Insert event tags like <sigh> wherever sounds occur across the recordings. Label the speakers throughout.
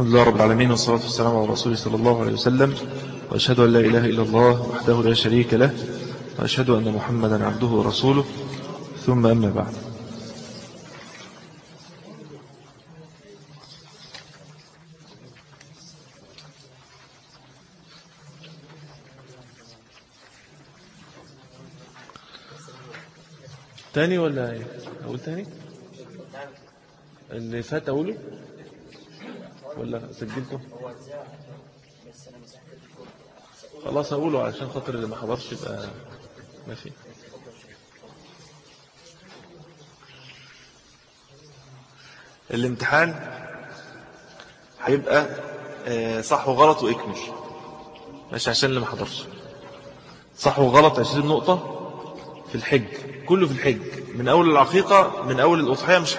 Speaker 1: الحمد لله رب العالمين والصلاة والسلام على رسوله صلى الله عليه وسلم. وأشهد أن لا إله إلا الله وحده لا شريك له وأشهد أن محمدا عبده ورسوله. ثم أما بعد. تاني ولا إيه؟ أقول تاني؟ اللي فات أقوله؟ ولا سجلته خلاص اقوله عشان خاطر اللي ما حضرش يبقى ماشي. الامتحان هيبقى آه، صح وغلط واكمل ماشي عشان اللي ما حضرش. صح وغلط 20 نقطة في الحج. كله في الحج. من أول العقيقة من أول الأضحية مش.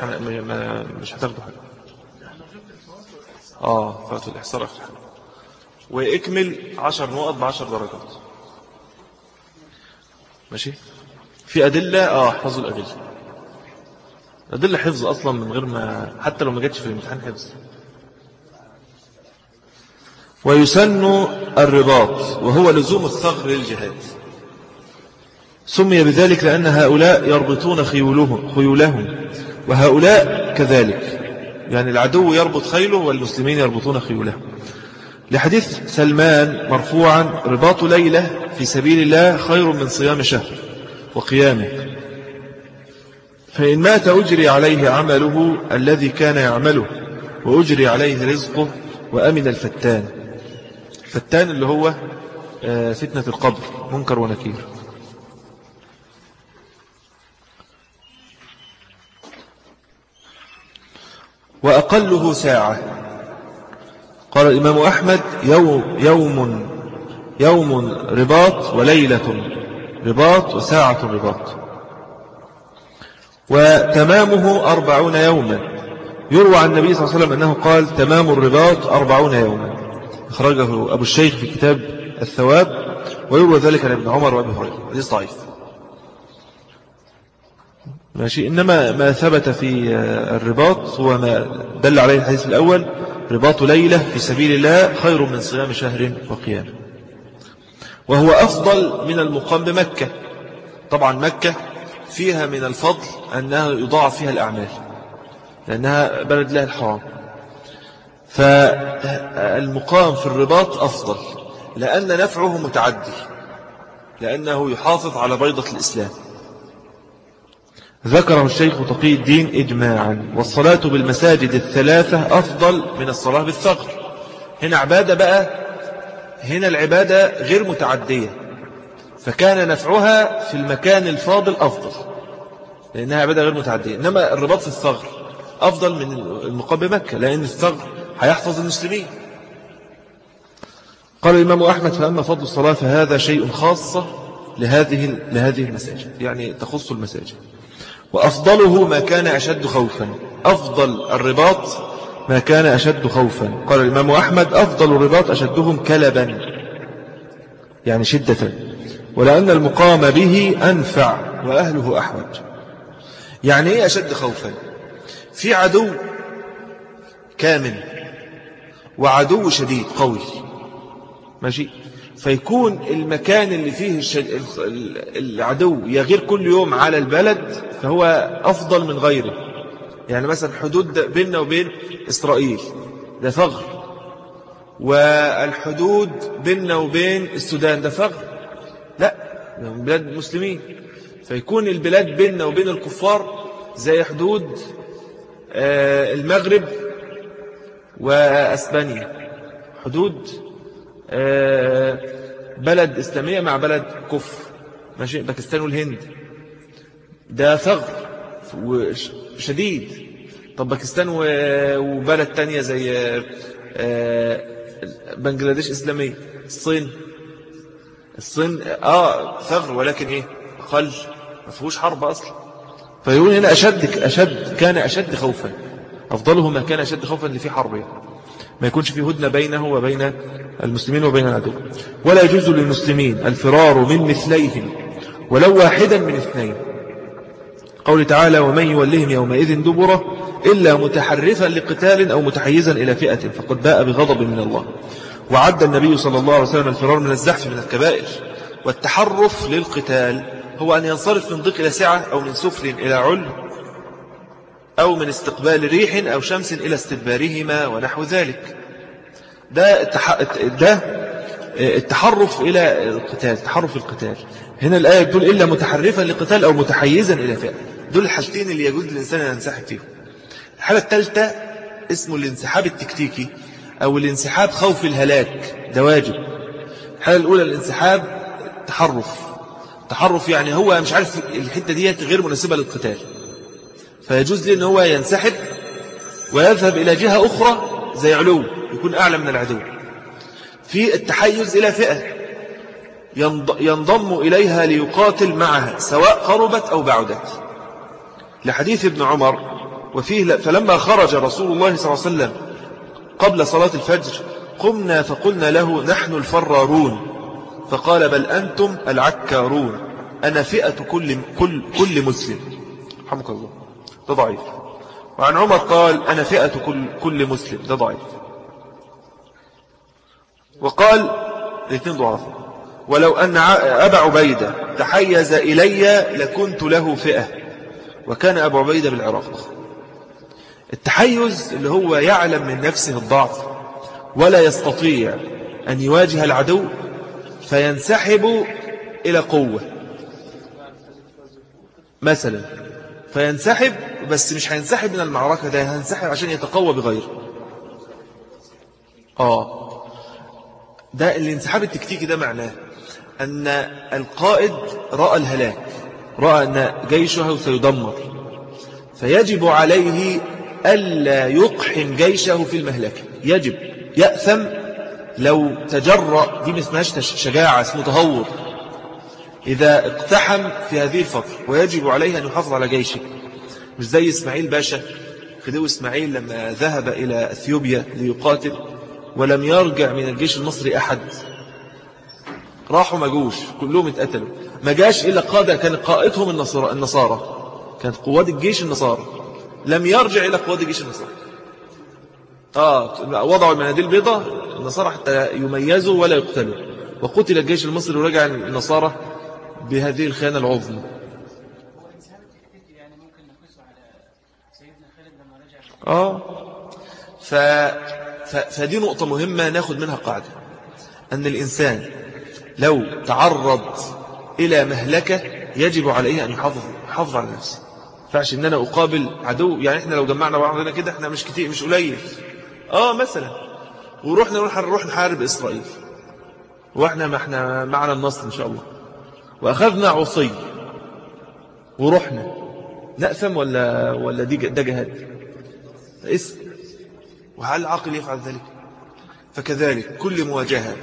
Speaker 1: مش هتاخدوا حاجة. آه فات الإحصار آخر حاجة وإكمل عشر نقط بعشر درجات. ماشي؟ في أدلة آه احفظوا الأدلة. الأدلة حفظ أصلا من غير ما حتى لو ما جاتش في الامتحان حفظ. ويسن الرباط وهو لزوم الثغر للجهاد. سمي بذلك لأن هؤلاء يربطون خيولهم, خيولهم وهؤلاء كذلك. يعني العدو يربط خيله والمسلمين يربطون خيولهم لحديث سلمان مرفوعا رباط ليلة في سبيل الله خير من صيام شهر وقيامه. فإن مات أجري عليه عمله الذي كان يعمله وأجري عليه رزقه وأمن الفتان. الفتان اللي هو آه، فتنة القبر منكر ونكير. وأقله ساعة. قال الإمام أحمد يوم, يوم, يوم رباط وليلة رباط وساعة رباط. وتمامه أربعون يوما. يروى عن النبي صلى الله عليه وسلم أنه قال تمام الرباط أربعون يوما. أخرجه أبو الشيخ في كتاب الثواب ويروى ذلك عن ابن عمر وابن هريرة. حديث ضعيف. ماشي. إنما ما ثبت في الرباط هو ما دل عليه الحديث الأول رباط ليلة في سبيل الله خير من صيام شهر وقيام. وهو أفضل من المقام بمكة. طبعا مكة فيها من الفضل أنها يضاعف فيها الأعمال لأنها بلد الله الحرام. فالمقام في الرباط أفضل لأن نفعه متعدي لأنه يحافظ على بيضة الإسلام. ذكره الشيخ تقي الدين إجماعا. والصلاة بالمساجد الثلاثة أفضل من الصلاة بالثغر هنا عبادة بقى هنا العبادة غير متعدية. فكان نفعها في المكان الفاضل أفضل لأنها عبادة غير متعدية. إنما الرباط في الثغر أفضل من المقام بمكة لأن الثغر هيحفظ المسلمين. قال الإمام أحمد فأما فضل الصلاة فهذا شيء خاصة لهذه لهذه المساجد. يعني تخص المساجد. وأفضله ما كان أشد خوفا. أفضل الرباط ما كان أشد خوفا. قال الإمام أحمد أفضل الرباط أشدهم كلبا. يعني شدة. ولأن المقام به أنفع وأهله أحوج. يعني إيه أشد خوفا؟ في عدو كامل وعدو شديد قوي. ماشي؟ فيكون المكان اللي فيه العدو يغير كل يوم على البلد فهو أفضل من غيره. يعني مثلا حدود بيننا وبين إسرائيل ده ثغر والحدود بيننا وبين السودان ده ثغر لا بلاد المسلمين. فيكون البلاد بيننا وبين الكفار زي حدود آه، المغرب وأسبانيا. حدود بلد إسلامية مع بلد كفر. ماشي؟ باكستان والهند. ده ثغر شديد طب باكستان وبلد تانية زي آه، بنجلاديش إسلامية الصين. الصين آه ثغر ولكن إيه؟ أقل ما فيهوش حرب أصلا. فيقول هنا أشد, أشد كان أشد خوفا. أفضله ما كان أشد خوفا فيه حرب يعني. ما يكونش في هدنة بينه وبين المسلمين وبين العدو. ولا يجوز للمسلمين الفرار من مثليهم ولو واحدا من اثنين. قول تعالى ومن يولهم يومئذ دبره إلا متحرفا لقتال أو متحيزا إلى فئة فقد باء بغضب من الله. وعد النبي صلى الله عليه وسلم الفرار من الزحف من الكبائر. والتحرف للقتال هو أن ينصرف من ضيق إلى سعة أو من سفل إلى عل أو من استقبال ريح أو شمس إلى استدبارهما ونحو ذلك. ده ده التحرف إلى القتال تحرف القتال. هنا الآية تقول إلا متحرفا لقتال أو متحيزا إلى فئة دول الحالتين اللي يجوز للإنسان أن ينسحب فيهم. الحالة الثالثة اسمه الانسحاب التكتيكي أو الانسحاب خوف الهلاك ده واجب. الحالة الأولى الانسحاب تحرف. تحرف يعني هو مش عارف الحتة دي غير مناسبة للقتال. فيجوز لي أن هو ينسحب ويذهب إلى جهة أخرى زي علو يكون أعلى من العدو. في التحيز إلى فئة ينضم إليها ليقاتل معها سواء قربت أو بعدت. لحديث ابن عمر وفيه فلما خرج رسول الله صلى الله عليه وسلم قبل صلاة الفجر قمنا فقلنا له نحن الفرارون. فقال بل أنتم العكارون أنا فئة كل, كل, كل مسلم. رحمك الله. ده ضعيف. وعن عمر قال أنا فئة كل, كل مسلم ده ضعيف. وقال الاثنين ضعاف. ولو أن أبا عبيدة تحيز إلي لكنت له فئة وكان أبو عبيدة بالعراق. التحيز اللي هو يعلم من نفسه الضعف ولا يستطيع أن يواجه العدو فينسحب إلى قوة. مثلا فينسحب بس مش هينسحب من المعركة ده هينسحب عشان يتقوى بغيره. آه. ده الانسحاب التكتيكي ده معناه أن القائد رأى الهلاك رأى أن جيشه سيدمر فيجب عليه ألا يقحم جيشه في المهلكة. يجب. يأثم لو تجرأ دي اسمهاش شجاعة اسمه تهور. إذا اقتحم في هذه الفترة ويجب عليه أن يحافظ على جيشه. مش زي إسماعيل باشا. خديو إسماعيل لما ذهب إلى أثيوبيا ليقاتل ولم يرجع من الجيش المصري أحد. راحوا ما جوش كلهم اتقتلوا. ما جاش إلا قادة كان قائدهم النصارى, النصارى. كانت قوات الجيش النصارى. لم يرجع إلى قوات الجيش النصارى. آه وضعوا المناديل البيضاء النصارى حتى يميزوا ولا يقتلوا. وقتل الجيش المصري ورجع النصارى. بهذه الخيانة العظمى. آه. ف... ف... فدي نقطة مهمة ناخد منها قاعدة. أن الإنسان لو تعرض إلى مهلكة يجب عليه أن يحافظ, يحافظ على نفسه. فعش ان أنا اقابل عدو. يعني إحنا لو جمعنا بعضنا كده إحنا مش كتير مش قليل. آه مثلا. ورحنا نروح نحارب إسرائيل. وإحنا ما إحنا معنا النصر إن شاء الله. وأخذنا عصي. ورحنا. نأثم ولا ولا دي ده جهاد؟ اسم وهل العاقل يفعل ذلك؟ فكذلك كل مواجهة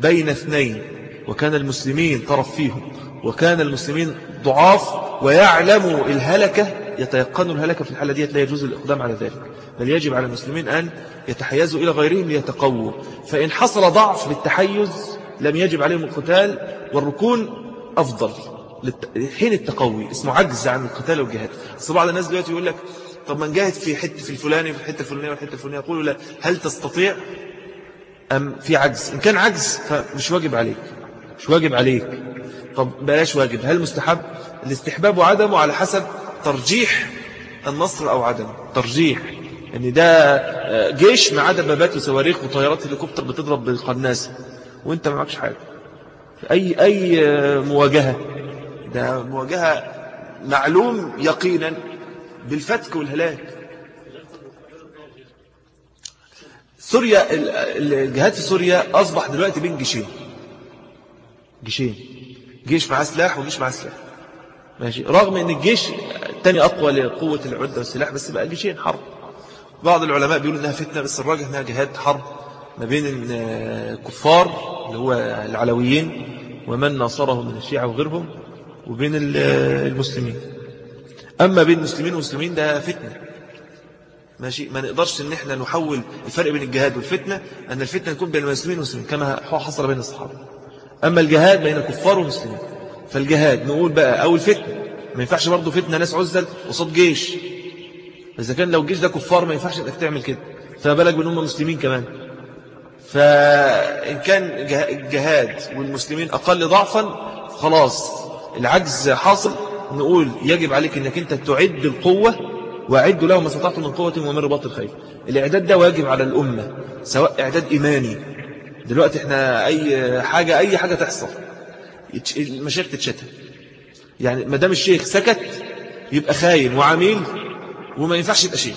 Speaker 1: بين اثنين وكان المسلمين طرف فيهم وكان المسلمين ضعاف ويعلموا الهلكة يتيقنوا الهلكة في الحالة دي لا يجوز الإقدام على ذلك. بل يجب على المسلمين أن يتحيزوا إلى غيرهم ليتقووا. فإن حصل ضعف بالتحيز لم يجب عليهم القتال والركون أفضل حين التقوي. اسمه عجز عن القتال والجهاد. بس بعض الناس دلوقتي يقول لك طب ما نجاهد في حتة في الفلاني في الحته الفلانيه والحته الفلانية. يقولوا لا هل تستطيع أم في عجز؟ إن كان عجز فمش واجب عليك. مش واجب عليك. طب بلاش واجب. هل مستحب؟ الاستحباب وعدمه على حسب ترجيح النصر أو عدمه. ترجيح. ان ده آه، جيش مع دبابات وصواريخ وطيارات هليكوبتر بتضرب بالقناص وأنت ما معكش حاجة. أي أي آه، مواجهة؟ ده مواجهة معلوم يقينا بالفتك والهلاك. سوريا الجهاد في سوريا أصبح دلوقتي بين جيشين. جيشين. جيش معاه سلاح وجيش معاه سلاح. ماشي. رغم إن الجيش الثاني أقوى لقوة العدة والسلاح بس بقى جيشين حرب. بعض العلماء بيقولوا إنها فتنة بس الراجح إنها جهاد حرب. ما بين الكفار اللي هو العلويين ومن ناصرهم من الشيعة وغيرهم وبين المسلمين. أما بين المسلمين والمسلمين ده فتنة. ماشي؟ ما نقدرش إن إحنا نحول الفرق بين الجهاد والفتنة أن الفتنة تكون بين المسلمين والمسلمين كما حصل بين الصحابة. أما الجهاد بين الكفار والمسلمين فالجهاد نقول بقى أو الفتنة. ما ينفعش برضه فتنة ناس عزل وصد جيش. إذا كان لو الجيش ده كفار ما ينفعش إنك تعمل كده. فما بالك بأن هم مسلمين كمان؟ فإن كان الجهاد والمسلمين أقل ضعفا خلاص العجز حاصل. نقول يجب عليك أنك أنت تعد القوة وأعد له ما استطعت من قوة ومن رباط الخيل الإعداد ده واجب على الأمة سواء إعداد إيماني. دلوقتي إحنا أي حاجة أي حاجة تحصل المشايخ تتشتم. يعني ما دام الشيخ سكت يبقى خاين وعميل وما ينفعش يبقى شيخ.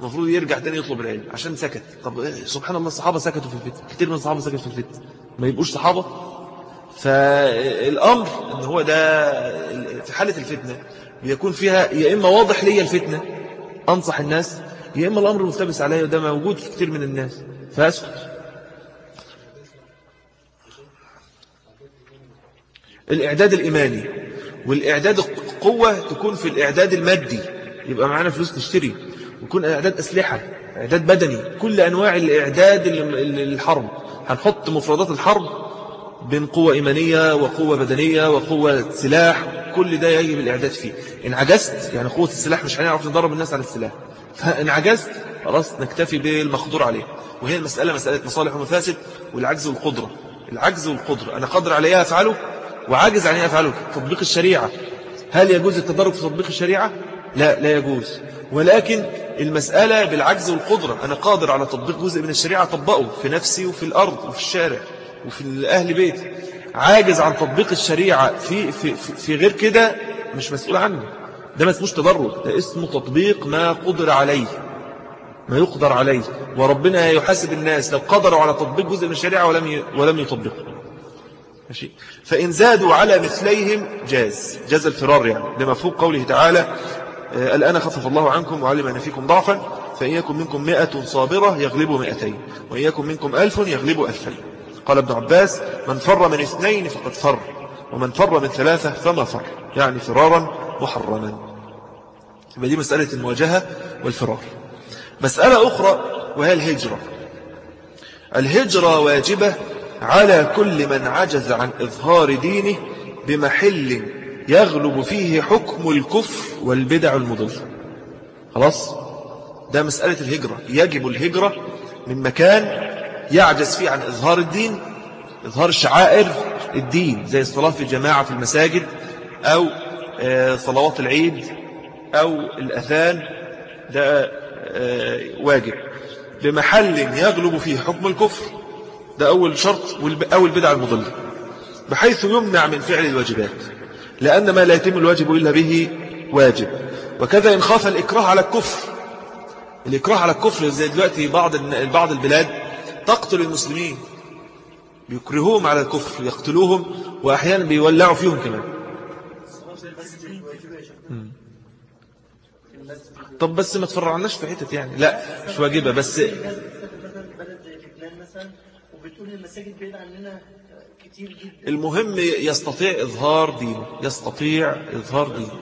Speaker 1: المفروض يرجع تاني يطلب العلم عشان سكت. طب إيه، سبحان الله الصحابة سكتوا في الفتن كتير من الصحابة سكتوا في الفتن ما يبقوش صحابة. فالأمر إن هو ده في حالة الفتنة بيكون فيها يا إما واضح لي الفتنة أنصح الناس يا إما الأمر ملتبس عليا وده موجود في كتير من الناس. فأسكت. الإعداد الإيماني. والإعداد القوة تكون في الإعداد المادي. يبقى معانا فلوس نشتري ويكون إعداد أسلحة إعداد بدني كل أنواع الإعداد للحرب هنحط مفردات الحرب بين قوة إيمانية وقوة بدنية وقوة سلاح كل ده يجب الإعداد فيه. إن عجزت يعني قوة السلاح مش هنعرف نضرب الناس على السلاح. فإن عجزت خلاص نكتفي بالمقدور عليه. وهي المسألة مسألة مصالح ومفاسد والعجز والقدرة. العجز والقدرة أنا قادر عليها أفعله وعاجز عن أفعله. تطبيق الشريعة. هل يجوز التدرج في تطبيق الشريعة؟ لا لا يجوز. ولكن المسألة بالعجز والقدرة. أنا قادر على تطبيق جزء من الشريعة طبقه في نفسي وفي الأرض وفي الشارع وفي أهل بيتي. عاجز عن تطبيق الشريعة في, في, في غير كده مش مسؤول عنه. ده ما اسموش تدرج ده اسمه تطبيق ما قدر عليه ما يقدر عليه. وربنا يحاسب الناس لو قدروا على تطبيق جزء من الشريعة ولم ولم يطبقه. ماشي؟ فإن زادوا على مثليهم جاز جاز الفرار يعني. لما فوق قوله تعالى الآن خفف الله عنكم وعلم أن فيكم ضعفا فإن يكن منكم مئة صابرة يغلبوا مئتين وإن يكن منكم ألف يغلبوا ألفين. قال ابن عباس من فر من اثنين فقد فر ومن فر من ثلاثة فما فر. يعني فرارا محرما. دي مسألة المواجهة والفرار. مسألة أخرى وهي الهجرة. الهجرة واجبة على كل من عجز عن إظهار دينه بمحل يغلب فيه حكم الكفر والبدع المضلة خلاص؟ ده مسألة الهجرة. يجب الهجرة من مكان يعجز فيه عن إظهار الدين إظهار شعائر الدين زي الصلاة في جماعة في المساجد أو آه، صلوات العيد أو الأذان. ده آه، واجب. بمحل يغلب فيه حكم الكفر ده أول شرط أو البدع المضلة بحيث يمنع من فعل الواجبات. لأن ما لا يتم الواجب إلا به واجب. وكذا إن خاف الإكراه على الكفر. الإكراه على الكفر زي دلوقتي بعض بعض البلاد تقتل المسلمين. بيكرهوهم على الكفر يقتلوهم وأحيانا بيولعوا فيهم كمان. طب بس ما تفرعناش في حتة يعني. لا مش واجبة بس المهم يستطيع إظهار دينه يستطيع إظهار دينه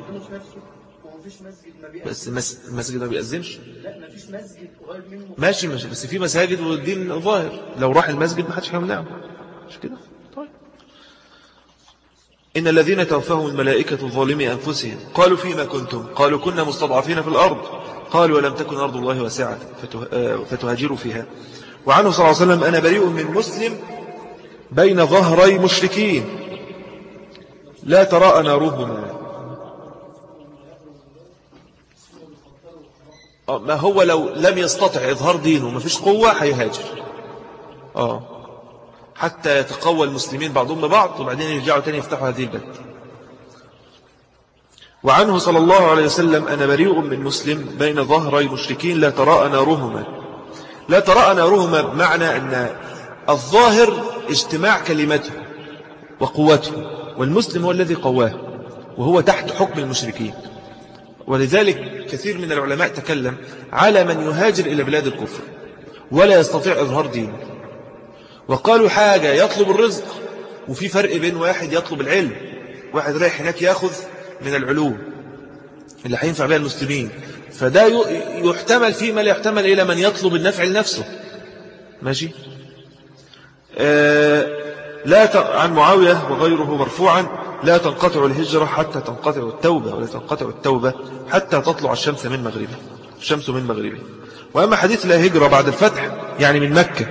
Speaker 1: بس المسجد ما بيأذنش. لا ما فيش مسجد قريب منه. ماشي ماشي بس في مساجد والدين ظاهر. لو راح المسجد ما حدش هيمنعه مش كده؟ طيب. إن الذين توفاهم الملائكة ظالمي أنفسهم. قالوا فيما كنتم؟ قالوا كنا مستضعفين في الأرض. قالوا ولم تكن أرض الله واسعة؟ آه، فتهاجروا فيها. وعنه صلى الله عليه وسلم أنا بريء من مسلم بين ظهري مشركين. لا تراءى نارهما آه، ما هو لو لم يستطع إظهار دينه ما فيش قوة هيهاجر. آه. حتى يتقوى المسلمين بعضهم ببعض وبعدين يرجعوا تاني يفتحوا هذه البلد. وعنه صلى الله عليه وسلم أنا بريء من مسلم بين ظهري مشركين لا تراءى نارهما لا تراءى نارهما بمعنى أن الظاهر اجتماع كلمته وقوته والمسلم هو الذي قواه وهو تحت حكم المشركين. ولذلك كثير من العلماء تكلم على من يهاجر إلى بلاد الكفر ولا يستطيع إظهار دينه. وقالوا حاجة يطلب الرزق وفي فرق بين واحد يطلب العلم واحد رايح هناك يأخذ من العلوم اللي هينفع بها المسلمين. فده يحتمل فيما لا يحتمل إلى من يطلب النفع لنفسه. ماشي؟ آه لا عن معاوية وغيره مرفوعا لا تنقطع الهجرة حتى تنقطع التوبة ولا تنقطع التوبة حتى تطلع الشمس من مغربه الشمس من مغربه وأما حديث لا هجرة بعد الفتح يعني من مكة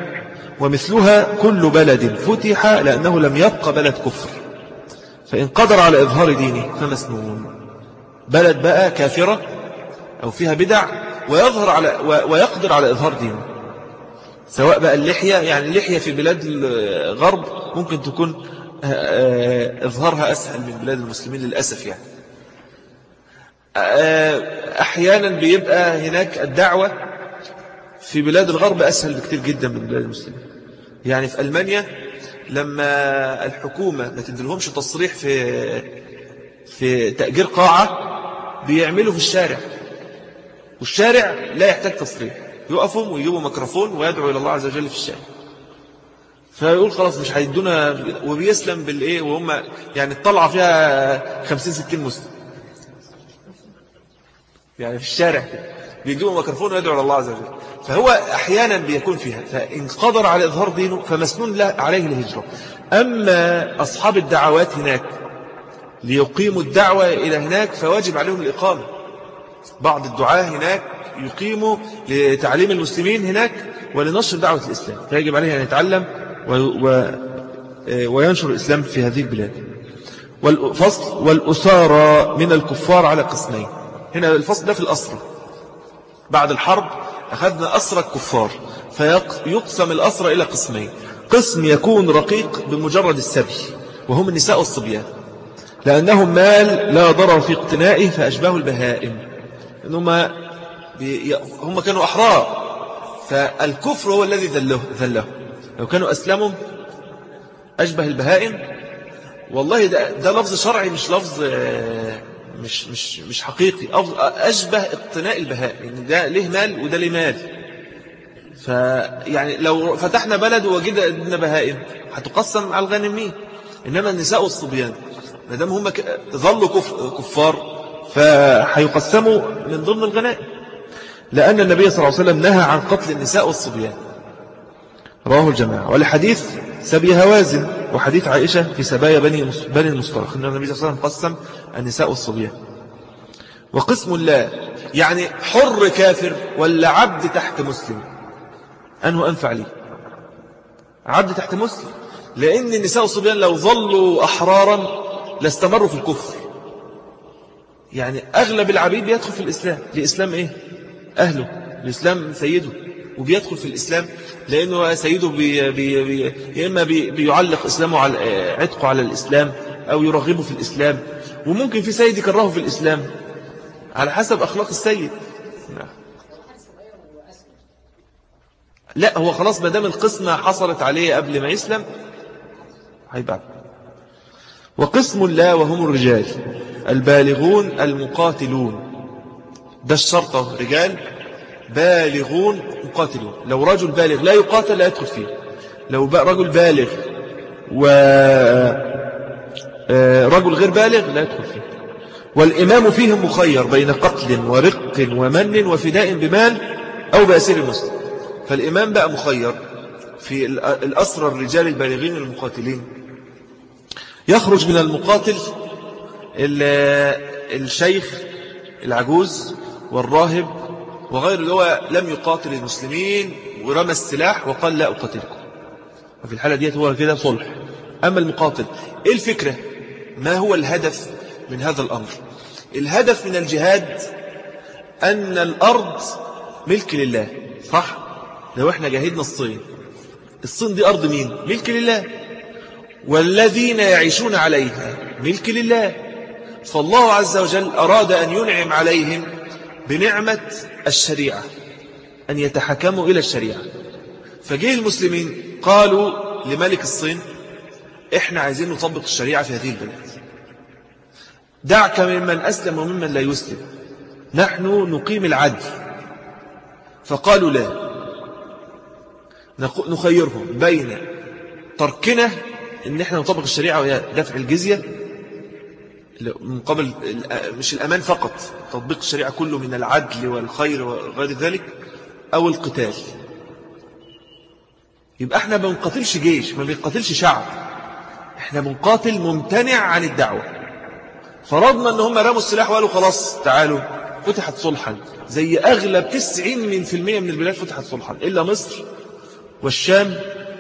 Speaker 1: ومثلها كل بلد فتح لأنه لم يبقى بلد كفر. فإن قدر على إظهار دينه فمسنون بلد بقى كافرة أو فيها بدع ويظهر على ويقدر على إظهار دينه. سواء بقى اللحية يعني اللحية في بلاد الغرب ممكن تكون آه، آه، إظهارها أسهل من بلاد المسلمين للأسف يعني. آه، أحيانا بيبقى هناك الدعوة في بلاد الغرب أسهل بكتير جدا من بلاد المسلمين. يعني في ألمانيا لما الحكومة ما تدلهمش تصريح في في تأجير قاعة بيعملوا في الشارع والشارع لا يحتاج تصريح. يقفوا ويجيبوا ميكروفون ويدعوا إلى الله عز وجل في الشارع فيقول خلاص مش هيدونا وبيسلم بالإيه؟ وهم يعني الطلعة فيها 50 60 مسلم. يعني في الشارع بيجيبوا ميكروفون ويدعوا إلى الله عز وجل. فهو أحيانا بيكون فيها. فإن قدر على إظهار دينه فمسنون له عليه الهجرة. أما أصحاب الدعوات هناك ليقيموا الدعوة إلى هناك فواجب عليهم الإقامة. بعض الدعاة هناك يقيموا لتعليم المسلمين هناك ولنشر دعوة الإسلام. فيجب عليه أن يتعلم وينشر الإسلام في هذه البلاد. والفصل والأسارة من الكفار على قسمين. هنا الفصل ده في الأسرة بعد الحرب أخذنا أسرى الكفار فيقسم الأسرة إلى قسمين. قسم يكون رقيق بمجرد السبي وهم النساء والصبيان. لأنهم مال لا ضرر في اقتنائه فأشباه البهائم. إنهم هم كانوا أحرار. فالكفر هو الذي ذله, ذله. لو كانوا أسلموا أشبه البهائم. والله ده, ده لفظ شرعي مش لفظ مش, مش, مش حقيقي. أشبه اقتناء البهائم يعني ده ليه مال وده ليه مال. فيعني لو فتحنا بلد وجدنا بهائم هتقسم على الغانمين. إنما النساء والصبيان ما دام هم ظلوا كفار فهيقسموا من ضمن الغنائم. لأن النبي صلى الله عليه وسلم نهى عن قتل النساء والصبيان. رواه الجماعة. ولحديث سبي هوازن وحديث عائشة في سبايا بني بني المصطلق أن النبي صلى الله عليه وسلم قسم النساء والصبيان. وقسم الله يعني حر كافر ولا عبد تحت مسلم. أنه أنفع لي. عبد تحت مسلم. لأن النساء والصبيان لو ظلوا أحرارا لاستمروا في الكفر. يعني أغلب العبيد بيدخل في الإسلام. لإسلام إيه؟ أهله الإسلام سيده وبيدخل في الإسلام لأنه سيده بي بي بي يا إما بي بيعلق إسلامه على عتقه على الإسلام أو يرغبه في الإسلام. وممكن في سيد يكرهه في الإسلام على حسب أخلاق السيد. لا هو خلاص ما دام القسمة حصلت عليه قبل ما يسلم هيبعد. وقسم الله وهم الرجال البالغون المقاتلون. ده الشرطة رجال بالغون مقاتلون لو رجل بالغ لا يقاتل لا يدخل فيه. لو رجل بالغ و آه، رجل غير بالغ لا يدخل فيه. والإمام فيهم مخير بين قتل ورق ومن وفداء بمال أو بأسير المسلم. فالإمام بقى مخير في الأسرى الرجال البالغين المقاتلين. يخرج من المقاتل الشيخ العجوز والراهب وغير هو لم يقاتل المسلمين ورمى السلاح وقال لا أقاتلكم. وفي الحالة ديت هو كده صلح. أما المقاتل إيه الفكرة؟ ما هو الهدف من هذا الأمر؟ الهدف من الجهاد أن الأرض ملك لله صح؟ لو إحنا جاهدنا الصين الصين دي أرض مين؟ ملك لله. والذين يعيشون عليها ملك لله. فالله عز وجل أراد أن ينعم عليهم بنعمة الشريعة أن يتحكموا إلى الشريعة. فجيه المسلمين قالوا لملك الصين إحنا عايزين نطبق الشريعة في هذه البلاد. دعك ممن أسلم وممن لا يسلم. نحن نقيم العدل. فقالوا لا. نخيرهم بين تركنا إن إحنا نطبق الشريعة وهي دفع الجزية مقابل مش الأمان فقط تطبيق الشريعة كله من العدل والخير وغير ذلك أو القتال. يبقى إحنا ما بنقاتلش جيش ما بنقاتلش شعب. إحنا بنقاتل ممتنع عن الدعوة. فرضنا إن هم رموا السلاح وقالوا خلاص تعالوا فتحت صلحا. زي أغلب 90% من, من البلاد فتحت صلحا إلا مصر والشام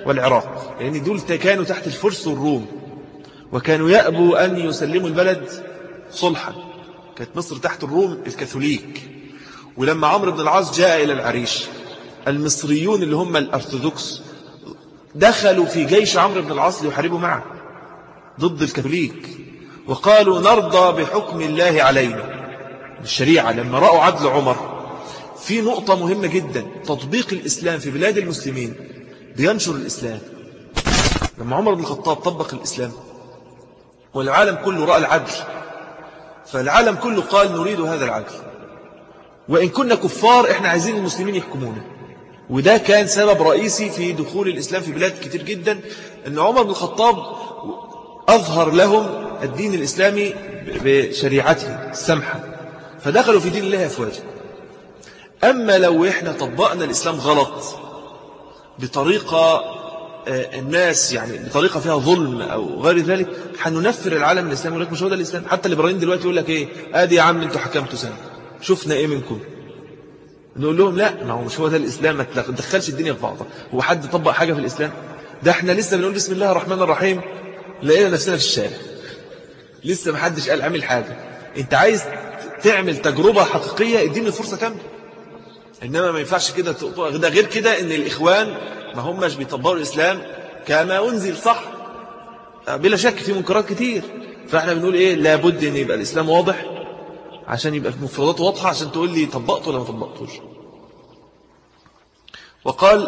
Speaker 1: والعراق. لأن يعني دول كانوا تحت الفرس والروم وكانوا يأبوا أن يسلموا البلد صلحا. كانت مصر تحت الروم الكاثوليك. ولما عمرو بن العاص جاء إلى العريش المصريون اللي هم الأرثوذكس دخلوا في جيش عمرو بن العاص ليحاربوا معه ضد الكاثوليك. وقالوا نرضى بحكم الله علينا. الشريعة لما رأوا عدل عمر في نقطة مهمة جدا. تطبيق الإسلام في بلاد المسلمين بينشر الإسلام. لما عمر بن الخطاب طبق الإسلام والعالم كله رأى العدل. فالعالم كله قال نريد هذا العدل. وإن كنا كفار إحنا عايزين المسلمين يحكمونا. وده كان سبب رئيسي في دخول الإسلام في بلاد كتير جدا أن عمر بن الخطاب أظهر لهم الدين الإسلامي بشريعته السمحة فدخلوا في دين الله أفواجا أما لو إحنا طبقنا الإسلام غلط بطريقة الناس يعني بطريقة فيها ظلم أو غير ذلك حننفر العالم الإسلامي ولكن مش هو ده الإسلام. حتى الليبراليين دلوقتي يقول لك إيه؟ آدي يا عم أنتوا حكمتوا سنة. شفنا إيه منكم؟ نقول لهم لا ما هو مش هو ده الإسلام ما تدخلش الدنيا في بعضها هو حد طبق حاجة في الإسلام؟ ده إحنا لسه بنقول بسم الله الرحمن الرحيم لقينا نفسنا في الشارع. لسه ما حدش قال عامل حاجة. أنت عايز تعمل تجربة حقيقية اديني الفرصة كاملة. إنما ما ينفعش كده ده غير كده إن الإخوان ما هماش بيطبقوا الإسلام كما أنزل صح؟ بلا شك في منكرات كتير. فإحنا بنقول إيه؟ لابد أن يبقى الإسلام واضح عشان يبقى في مفردات واضحة عشان تقول لي طبقته ولا ما طبقتوش. وقال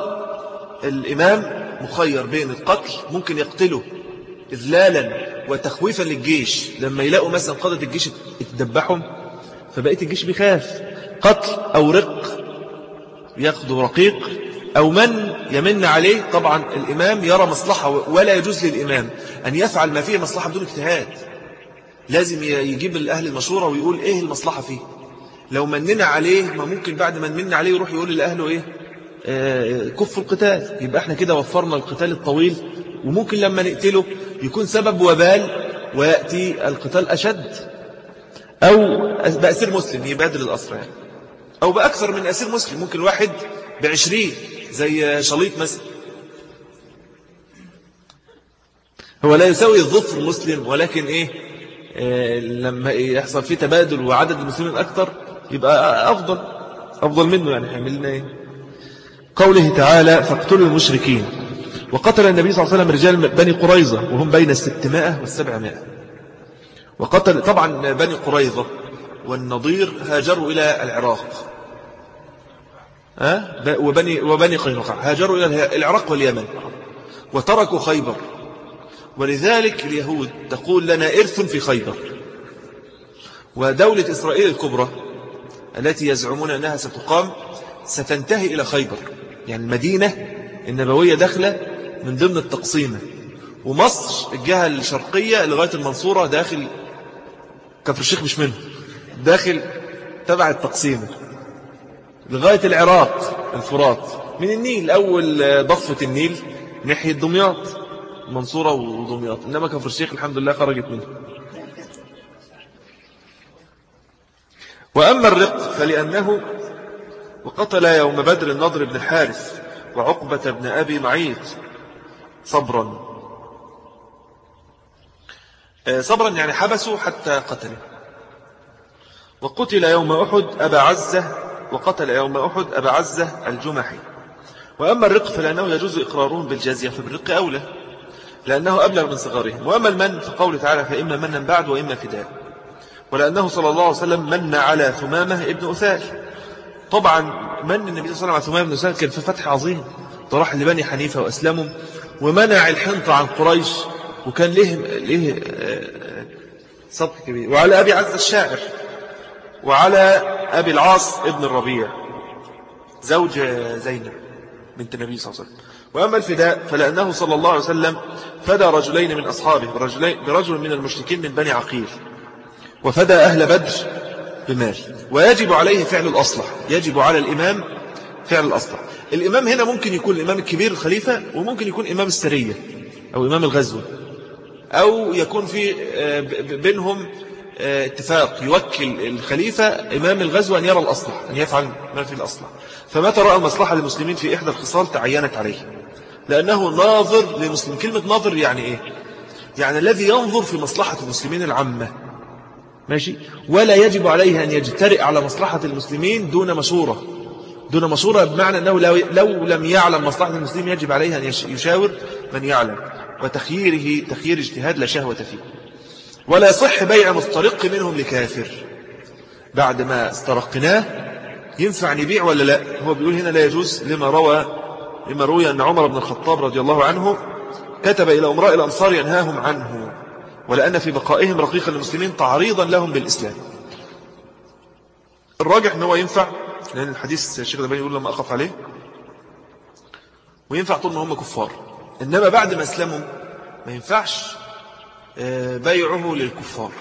Speaker 1: الإمام مخير بين القتل ممكن يقتله إذلالا وتخويفا للجيش. لما يلاقوا مثلا قادة الجيش اتدبحهم فبقيت الجيش بيخاف. قتل أو رق ياخذ رقيق أو من يمن عليه طبعا الإمام يرى مصلحة ولا يجوز للإمام أن يفعل ما فيه مصلحة بدون اجتهاد. لازم يجيب الأهل المشورة ويقول إيه المصلحة فيه. لو مننا عليه ما ممكن بعد ما نمن عليه يروح يقول لأهله إيه؟ آه كف القتال. يبقى إحنا كده وفرنا القتال الطويل. وممكن لما نقتله يكون سبب وبال ويأتي القتال أشد. أو بأسير مسلم يبادل الأسرى يعني. أو بأكثر من أسير مسلم. ممكن واحد بعشرين زي شليط مثلا. هو لا يساوي الظفر مسلم ولكن إيه؟ آه لما يحصل فيه تبادل وعدد المسلمين أكثر يبقى أفضل أفضل منه يعني يعمل لنا إيه؟ قوله تعالى فاقتلوا المشركين وقتل النبي صلى الله عليه وسلم رجال بني قريظة وهم بين الستمائة والسبعمائة. وقتل طبعا بني قريظة والنضير هاجروا إلى العراق. أه؟ وبني, وبني قينقاع هاجروا إلى العراق واليمن. وتركوا خيبر. ولذلك اليهود تقول لنا إرث في خيبر. ودولة إسرائيل الكبرى التي يزعمون أنها ستقام ستنتهي إلى خيبر. يعني المدينة النبوية داخلة من ضمن التقسيمة ومصر الجهة الشرقية لغاية المنصورة داخل كفر الشيخ مش منه. داخل تبع التقسيمة لغاية العراق الفرات. من النيل أول ضفة النيل ناحية دمياط. منصورة ودمياط. إنما كفر الشيخ الحمد لله خرجت منه. وأما الرق فلأنه وقتل يوم بدر النضر بن الحارث وعقبة بن أبي معيط صبرا. آه، صبرا يعني حبسوا حتى قتله. وقتل يوم أحد أبا عزة وقتل يوم أحد أبا عزة الجمحي. وأما الرق فلأنه يجوز إقرارهم بالجزية فبالرق أولى لأنه أبلغ من صغارهم وأما المن فقول تعالى فإما منا بعد وإما فداء. ولأنه صلى الله عليه وسلم من على ثمامة ابن أثال طبعا من النبي صلى الله عليه وسلم على ثمامة ابن أثال كان في فتح عظيم. طرح لبني حنيفة وأسلموا. ومنع الحنطة عن قريش. وكان له, له صدق كبير. وعلى أبي عز الشاعر. وعلى أبي العاص ابن الربيع زوج زينب بنت النبي صلى الله عليه وسلم. وأما الفداء فلأنه صلى الله عليه وسلم فدى رجلين من أصحابه برجل من المشركين من بني عقيل. وفدى أهل بدر بمال. ويجب عليه فعل الأصلح يجب على الإمام فعل الأصلح. الإمام هنا ممكن يكون الإمام الكبير الخليفة وممكن يكون إمام السرية أو إمام الغزوة أو يكون في آه، بينهم اتفاق يوكل الخليفة إمام الغزو أن يرى الأصلح أن يفعل ما في الأصلح. فمتى رأى المصلحة للمسلمين في إحدى الخصال تعينت عليه. لأنه ناظر للمسلمين. كلمة ناظر يعني إيه؟ يعني الذي ينظر في مصلحة المسلمين العامة. ماشي؟ ولا يجب عليه أن يجترئ على مصلحة المسلمين دون مشورة. دون مشورة بمعنى أنه لو, لو لم يعلم مصلحة المسلمين يجب عليه أن يشاور من يعلم. وتخييره تخيير اجتهاد لا شهوة فيه. ولا يصح بيع مسترق منهم لكافر. بعد ما استرقناه ينفع نبيع ولا لا؟ هو بيقول هنا لا يجوز لما روى لما روي أن عمر بن الخطاب رضي الله عنه كتب إلى أمراء الأنصار ينهاهم عنه ولأن في بقائهم رقيق المسلمين تعريضا لهم بالإسلام. الراجح أنه ينفع لأن الحديث الشيخ دباني يقول لما أخف عليه وينفع طول ما هم كفار. إنما بعد ما أسلموا ما ينفعش. بيعه للكفار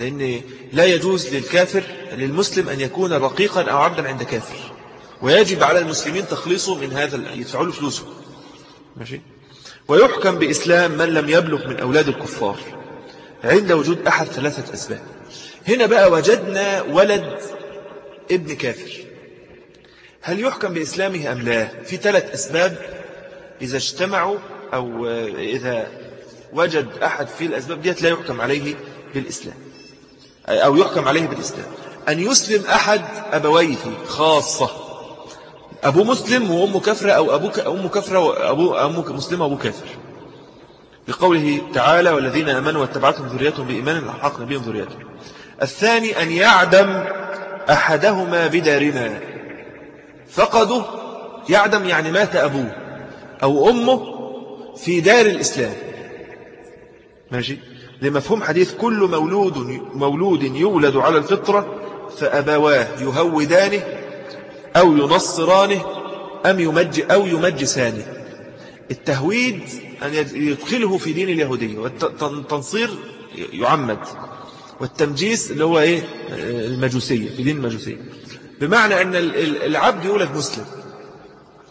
Speaker 1: لأن لا يجوز للكافر للمسلم أن يكون رقيقا أو عبدا عند كافر. ويجب على المسلمين تخليصه من هذا يدفعوا له فلوسه. ماشي؟ ويحكم بإسلام من لم يبلغ من أولاد الكفار. عند وجود أحد ثلاثة أسباب. هنا بقى وجدنا ولد ابن كافر. هل يحكم بإسلامه أم لا؟ في ثلاث أسباب إذا اجتمعوا أو إذا وجد أحد في الأسباب ديت لا يحكم عليه بالإسلام. أو يحكم عليه بالإسلام. أن يسلم أحد أبويه خاصة. أبو مسلم وأمه كفرة أو أبوك أمه كفرة وأبوه أمه مسلمة وأبوه كافر. بقوله تعالى والذين أمنوا واتبعتهم ذريتهم بإيمان ألحقنا بهم ذريتهم. الثاني أن يعدم أحدهما بدارنا. فقده. يعدم يعني مات أبوه أو أمه في دار الإسلام. ماشي؟ لمفهوم حديث كل مولود مولود يولد على الفطرة فأبواه يهودانه أو ينصرانه أم يمج أو يمجسانه. التهويد أن يدخله في دين اليهودية والتنصير يعمد والتمجيس اللي هو إيه؟ المجوسية في دين المجوسية. بمعنى أن العبد يولد مسلم.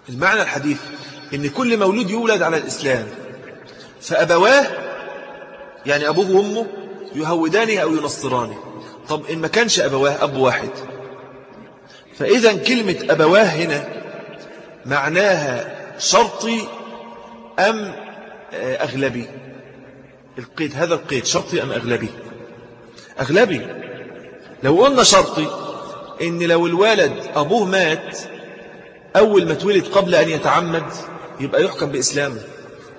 Speaker 1: المعنى الحديث أن كل مولود يولد على الإسلام. فأبواه يعني أبوه وأمه يهودانه أو ينصرانه. طب إن ما كانش أبواه أب واحد. فإذا كلمة أبواه هنا معناها شرطي أم أغلبي؟ القيد هذا القيد شرطي أم أغلبي؟ أغلبي. لو قلنا شرطي إن لو الولد أبوه مات أول ما تولد قبل أن يتعمد يبقى يحكم بإسلامه.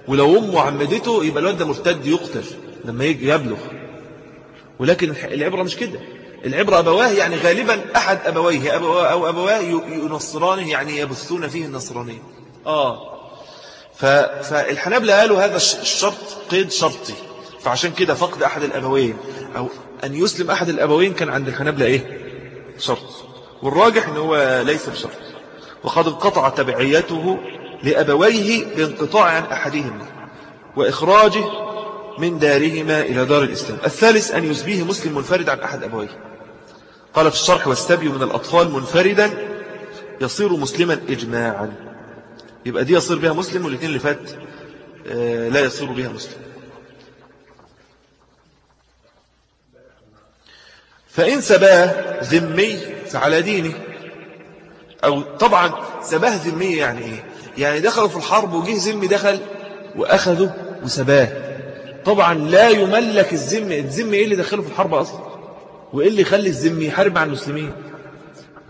Speaker 1: ولو أمه عمدته يبقى الولد مرتد يقتل. لما يجي يبلغ. ولكن العبرة مش كده. العبرة أبواه يعني غالبا أحد أبويه أو أبواه ينصرانه يعني يبثون فيه النصرانية. آه. فالحنابلة قالوا هذا الشرط قيد شرطي. فعشان كده فقد أحد الأبوين. أو أن يسلم أحد الأبوين كان عند الحنابلة إيه؟ شرط. والراجح أنه ليس بشرط. وقد انقطع تبعيته لأبويه بانقطاع عن أحدهما. وإخراجه من دارهما إلى دار الإسلام. الثالث أن يسبيه مسلم منفرد عن أحد أبويه. قال في الشرح والسبي من الأطفال منفردا يصير مسلما إجماعا. يبقى دي يصير بها مسلم والاثنين اللي فات آه، لا يصير بها مسلم. فإن سباه ذمي فعلى دينه. أو طبعا سباه ذمي يعني إيه؟ يعني دخلوا في الحرب وجه ذمي دخل وأخذه وسباه. طبعا لا يملك الذمي الذمي إيه اللي دخله في الحرب أصلا؟ وإيه اللي يخلي الذمي يحارب مع المسلمين؟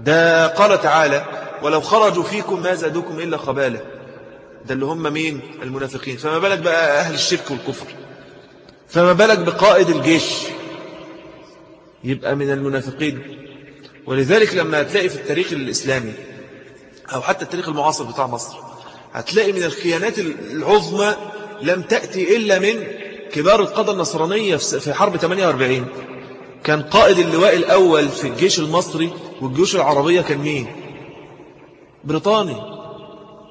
Speaker 1: ده قال تعالى ولو خرجوا فيكم ما زادوكم إلا خبالة ده اللي هم مين؟ المنافقين. فما بالك بقى أهل الشرك والكفر؟ فما بالك بقائد الجيش؟ يبقى من المنافقين. ولذلك لما هتلاقي في التاريخ الإسلامي أو حتى التاريخ المعاصر بتاع مصر هتلاقي من الخيانات العظمى لم تأتي إلا من كبار القادة النصرانية في حرب 48 كان قائد اللواء الأول في الجيش المصري والجيوش العربية كان مين؟ بريطاني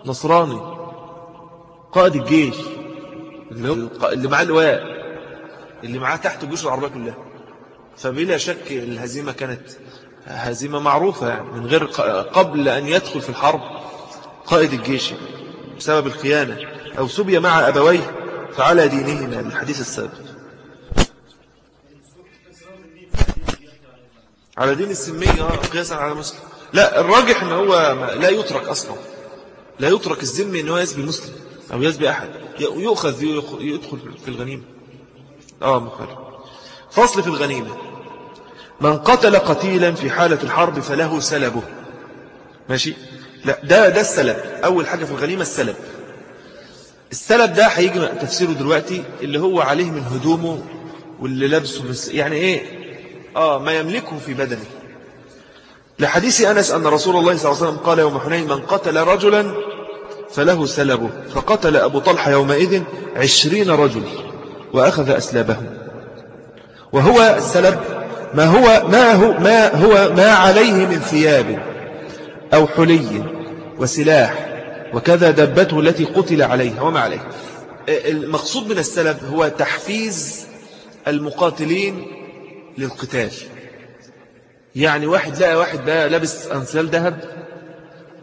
Speaker 1: نصراني. قائد الجيش اللي معاه اللواء اللي معاه تحت الجيوش العربية كلها. فبلا شك الهزيمة كانت هزيمة معروفة يعني من غير قبل أن يدخل في الحرب قائد الجيش بسبب الخيانة. أو سبي مع أبويه. فعلى دينهما الحديث السابق على دين السمية قياسا على مسلم. لا الراجح إن هو لا يترك أصلا. لا يترك الذمي إن هو مسلم أو يسبي أحد. يؤخذ يدخل في الغنيمة. آه مخالف فصل في الغنيمة. من قتل قتيلا في حالة الحرب فله سلبه. ماشي؟ لا ده ده السلب. أول حاجة في الغنيمة السلب. السلب ده هيجي تفسيره دلوقتي اللي هو عليه من هدومه واللي لابسه يعني إيه؟ آه ما يملكه في بدنه. لحديث أنس أن رسول الله صلى الله عليه وسلم قال يوم حنين من قتل رجلا فله سلبه. فقتل أبو طلحة يومئذ عشرين رجل وأخذ أسلابهم وهو السلب ما هو ما هو ما هو ما عليه من ثياب أو حلي وسلاح وكذا دبته التي قتل عليها وما عليه المقصود من السلب هو تحفيز المقاتلين للقتال. يعني واحد لقى واحد بقى لابس أنسال ذهب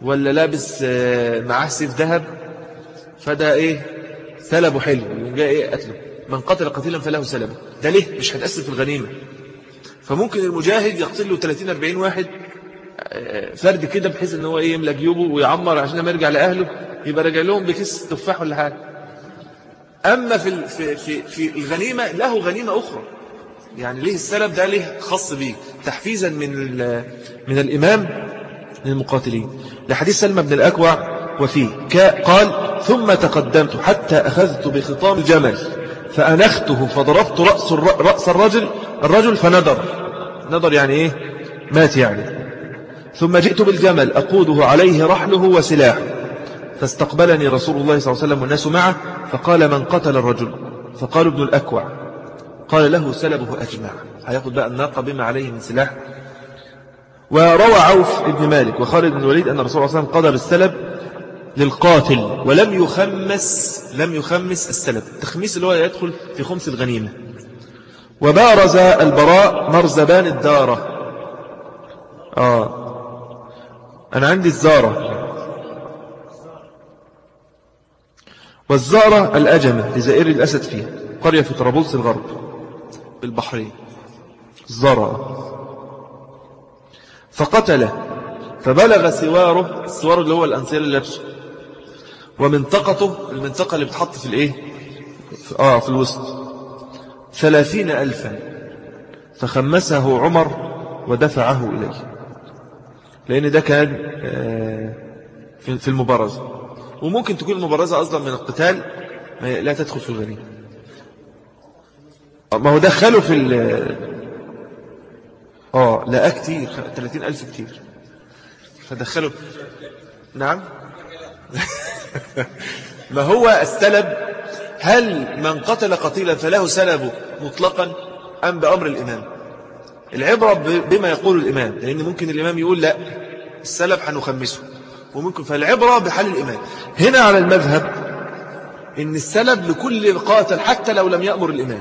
Speaker 1: ولا لابس معاه سيف ذهب فده إيه؟ سلبه حلو. جاء إيه؟ قتله. من قتل قتيلا فله سلبه. ده ليه؟ مش هتأثر في الغنيمة. فممكن المجاهد يقتل له 30 40 واحد فرد كده بحيث إن هو إيه يملى جيوبه ويعمر عشان لما يرجع لأهله يبقى راجع لهم بكيس تفاح ولا حاجة. أما في في في, في الغنيمة له غنيمة أخرى. يعني ليه السلب ده ليه خاص به تحفيزا من من الإمام للمقاتلين. لحديث سلمى بن الأكوع وفيه قال ثم تقدمت حتى أخذت بخطام الجمل فأنخته فضربت رأس رأس الرجل الرجل فندر ندر يعني إيه؟ مات يعني. ثم جئت بالجمل أقوده عليه رحله وسلاحه. فاستقبلني رسول الله صلى الله عليه وسلم والناس معه فقال من قتل الرجل؟ فقالوا ابن الأكوع. قال له سلبه أجمع. هياخد بقى الناقة بما عليه من سلاح. وروى عوف ابن مالك وخالد بن الوليد أن الرسول صلى الله عليه وسلم قضى بالسلب للقاتل ولم يخمس لم يخمس السلب. التخميس اللي هو يدخل في خمس الغنيمة. وبارز البراء مرزبان الدارة. آه. أنا عندي الزارة. والزارة الأجمة لزائر الأسد فيها قرية في طرابلس الغرب بالبحرين. الزارة. فقتله فبلغ سواره السوار اللي هو الأنسير اللي لابسه. ومنطقته المنطقة اللي بتحط في الإيه؟ في آه في الوسط. ثلاثين ألفا. فخمسه عمر ودفعه إليه. لأن ده كان آه، في المبارزة. وممكن تكون المبارزة أصلا من القتال لا تدخل في الغنيمة ما هو دخلوا في ال آه لا كتير 30 ألف كتير. فدخلوا نعم؟ <laughs> ما هو السلب؟ هل من قتل قتيلا فله سلبه مطلقا أم بأمر الإمام؟ العبرة بما يقول الإمام. لأن ممكن الإمام يقول لا السلب حنخمسه وممكن فالعبرة بحال الإمام. هنا على المذهب إن السلب لكل قاتل حتى لو لم يأمر الإمام.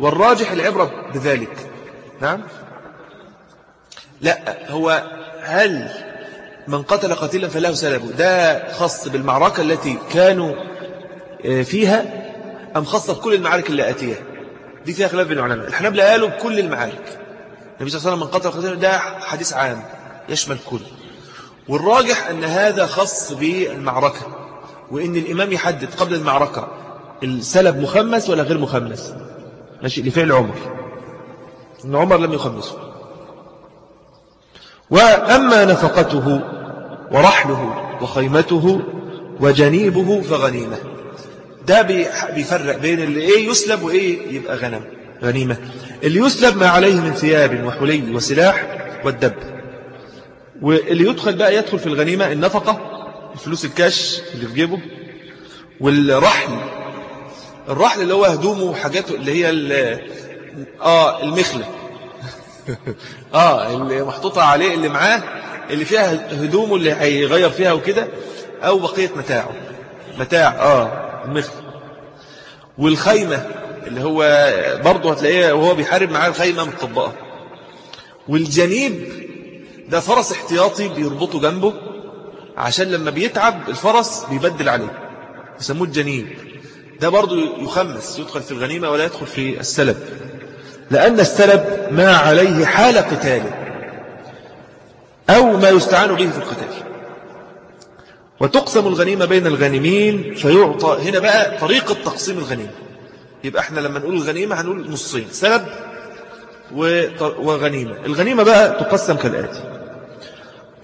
Speaker 1: والراجح العبرة بذلك. نعم؟ لا هو هل من قتل قتيلا فله سلبه ده خاص بالمعركة التي كانوا آه، فيها؟ أم خاصة بكل المعارك اللي آتيها؟ دي فيها خلاف بين العلماء. الحنابلة قالوا بكل المعارك. النبي صلى الله عليه وسلم من قتل قتيلا ده حديث عام يشمل كل والراجح أن هذا خاص بالمعركة وإن الإمام يحدد قبل المعركة السلب مخمس ولا غير مخمس. ماشي لفعل عمر. إن عمر لم يخمسه. وأما نفقته ورحله وخيمته وجنيبه فغنيمة. ده بيفرق بين اللي إيه يسلب وإيه يبقى غنم غنيمة. اللي يسلب ما عليه من ثياب وحلي وسلاح والدب. واللي يدخل بقى يدخل في الغنيمة النفقة الفلوس الكاش اللي في جيبه. والرحل الرحل اللي هو هدومه وحاجاته اللي هي آه المخلة. <laughs> آه اللي محطوطة عليه اللي معاه اللي فيها هدومه اللي هيغير فيها وكده أو بقية متاعه. متاع آه المخلة. والخيمة. اللي هو برضه هتلاقيه وهو بيحارب معاه الخيمة متطبقة والجنيب ده فرس احتياطي بيربطه جنبه عشان لما بيتعب الفرس بيبدل عليه يسموه الجنين ده برضو يخمس يدخل في الغنيمة ولا يدخل في السلب. لأن السلب ما عليه حال قتاله أو ما يستعان به في القتال. وتقسم الغنيمة بين الغانمين فيعطى هنا بقى طريقة تقسيم الغنيمة. يبقى إحنا لما نقول الغنيمة هنقول نصين سلب وغنيمة. الغنيمة بقى تقسم كالآتي.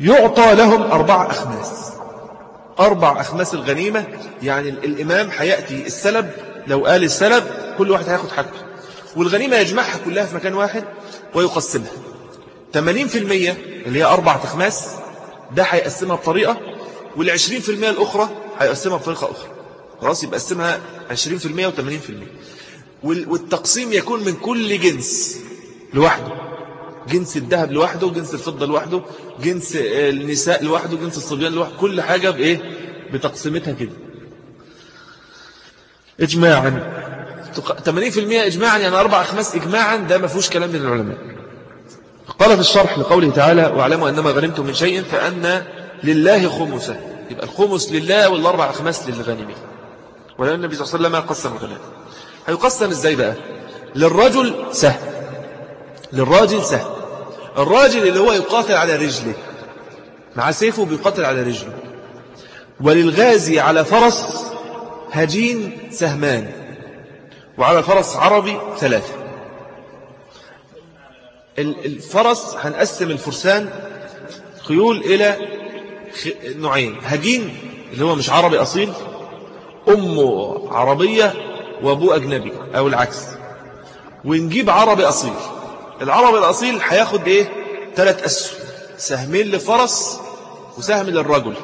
Speaker 1: يعطى لهم أربع أخماس. أربع أخماس الغنيمة يعني الإمام هيأتي السلب لو قال السلب كل واحد هياخد حقه. والغنيمة يجمعها كلها في مكان واحد ويقسمها. 80% اللي هي أربع أخماس ده هيقسمها بطريقة وال20% الأخرى هيقسمها بطريقة أخرى. خلاص يبقسمها 20% و80% والتقسيم يكون من كل جنس لوحده. جنس الذهب لوحده جنس الفضة لوحده جنس النساء لوحده جنس الصبيان لوحده كل حاجة بإيه؟ بتقسيمتها كده. إجماعا. 80% إجماعا يعني أربع خمس إجماعا ده ما فيهوش كلام من العلماء. قال في الشرح لقوله تعالى واعلموا أنما غنمتم من شيء فأن لله خمسة. يبقى الخمس لله والأربع خمس للغنمين ولأن النبي صلى الله عليه وسلم قسم الغنائم. هيقسم إزاي بقى؟ للرجل سهم للراجل سهم الراجل اللي هو يقاتل على رجله مع سيفه بيقاتل على رجله. وللغازي على فرس هجين سهمان وعلى فرس عربي ثلاثة. الفرس هنقسم الفرسان خيول إلى نوعين. هجين اللي هو مش عربي أصيل أمه عربية وأبوه أجنبي أو العكس. ونجيب عربي أصيل. العربي الأصيل هياخد إيه؟ ثلاث أسهم. سهمين لفرس وسهم للرجل.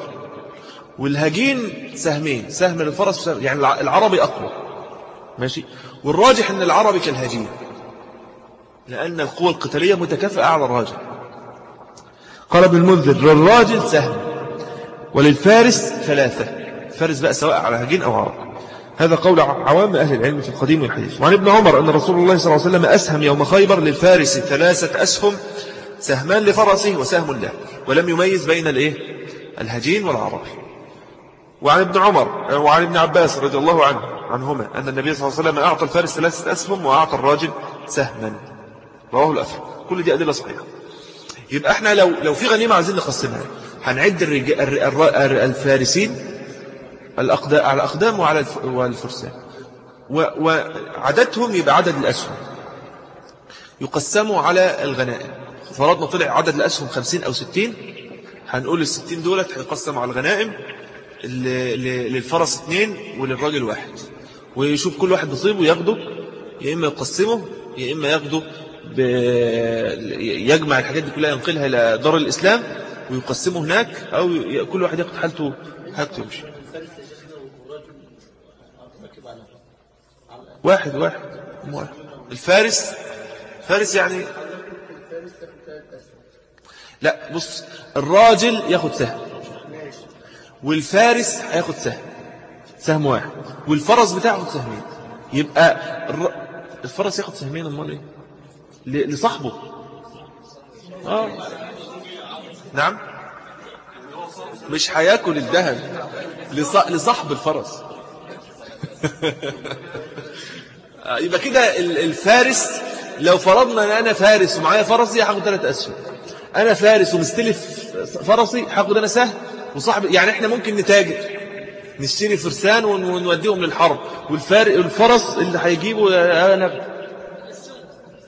Speaker 1: والهجين سهمين سهم للفرس وسهم يعني العربي أقوى. ماشي؟ والراجح أن العربي كالهجين. لأن القوة القتالية متكافئة على الراجل قال ابن المنذر للراجل سهم وللفارس ثلاثة. فارس بقى سواء على هجين أو عرب هذا قول عوام أهل العلم في القديم والحديث. وعن ابن عمر أن رسول الله صلى الله عليه وسلم أسهم يوم خيبر للفارس ثلاثة أسهم سهمان لفرسه وسهم له ولم يميز بين الإيه؟ الهجين والعربي وعن ابن عمر وعن ابن عباس رضي الله عنه عنهما أن النبي صلى الله عليه وسلم أعطى الفارس ثلاثة أسهم وأعطى الراجل سهما. رواه الأثر. كل دي أدلة صحيحة. يبقى إحنا لو لو في غنيمة عايزين نقسمها هنعد الفارسين الأقدام على الأقدام وعلى الفرسان وعددهم يبقى عدد الأسهم. يقسموا على الغنائم. فرضنا طلع عدد الأسهم خمسين أو ستين. هنقول الستين دولت هيقسموا على الغنائم للفرس اثنين وللراجل واحد. ويشوف كل واحد بصيبه ياخده يا إما يقسمه يا إما ياخده يجمع الحاجات دي كلها ينقلها إلى دار الإسلام ويقسمه هناك أو كل واحد ياخد حالته حالته يمشي. واحد واحد الفارس فارس يعني لا بص الراجل ياخد سهم. والفارس هياخد سهم. سهم واحد. والفرس بتاعه ياخد سهمين يبقى الفرس ياخد سهمين امال إيه؟ لصاحبه. آه. نعم. مش هياكل الذهب لصاحب الفرس. <laughs> يبقى كده الفارس لو فرضنا إن أنا فارس ومعايا فرسي هاخد ثلاث أسهم. أنا فارس ومستلف فرسي هاخد أنا سهم وصاحب يعني إحنا ممكن نتاجر. نشتري فرسان ونوديهم للحرب. والفرس اللي هيجيبه أنا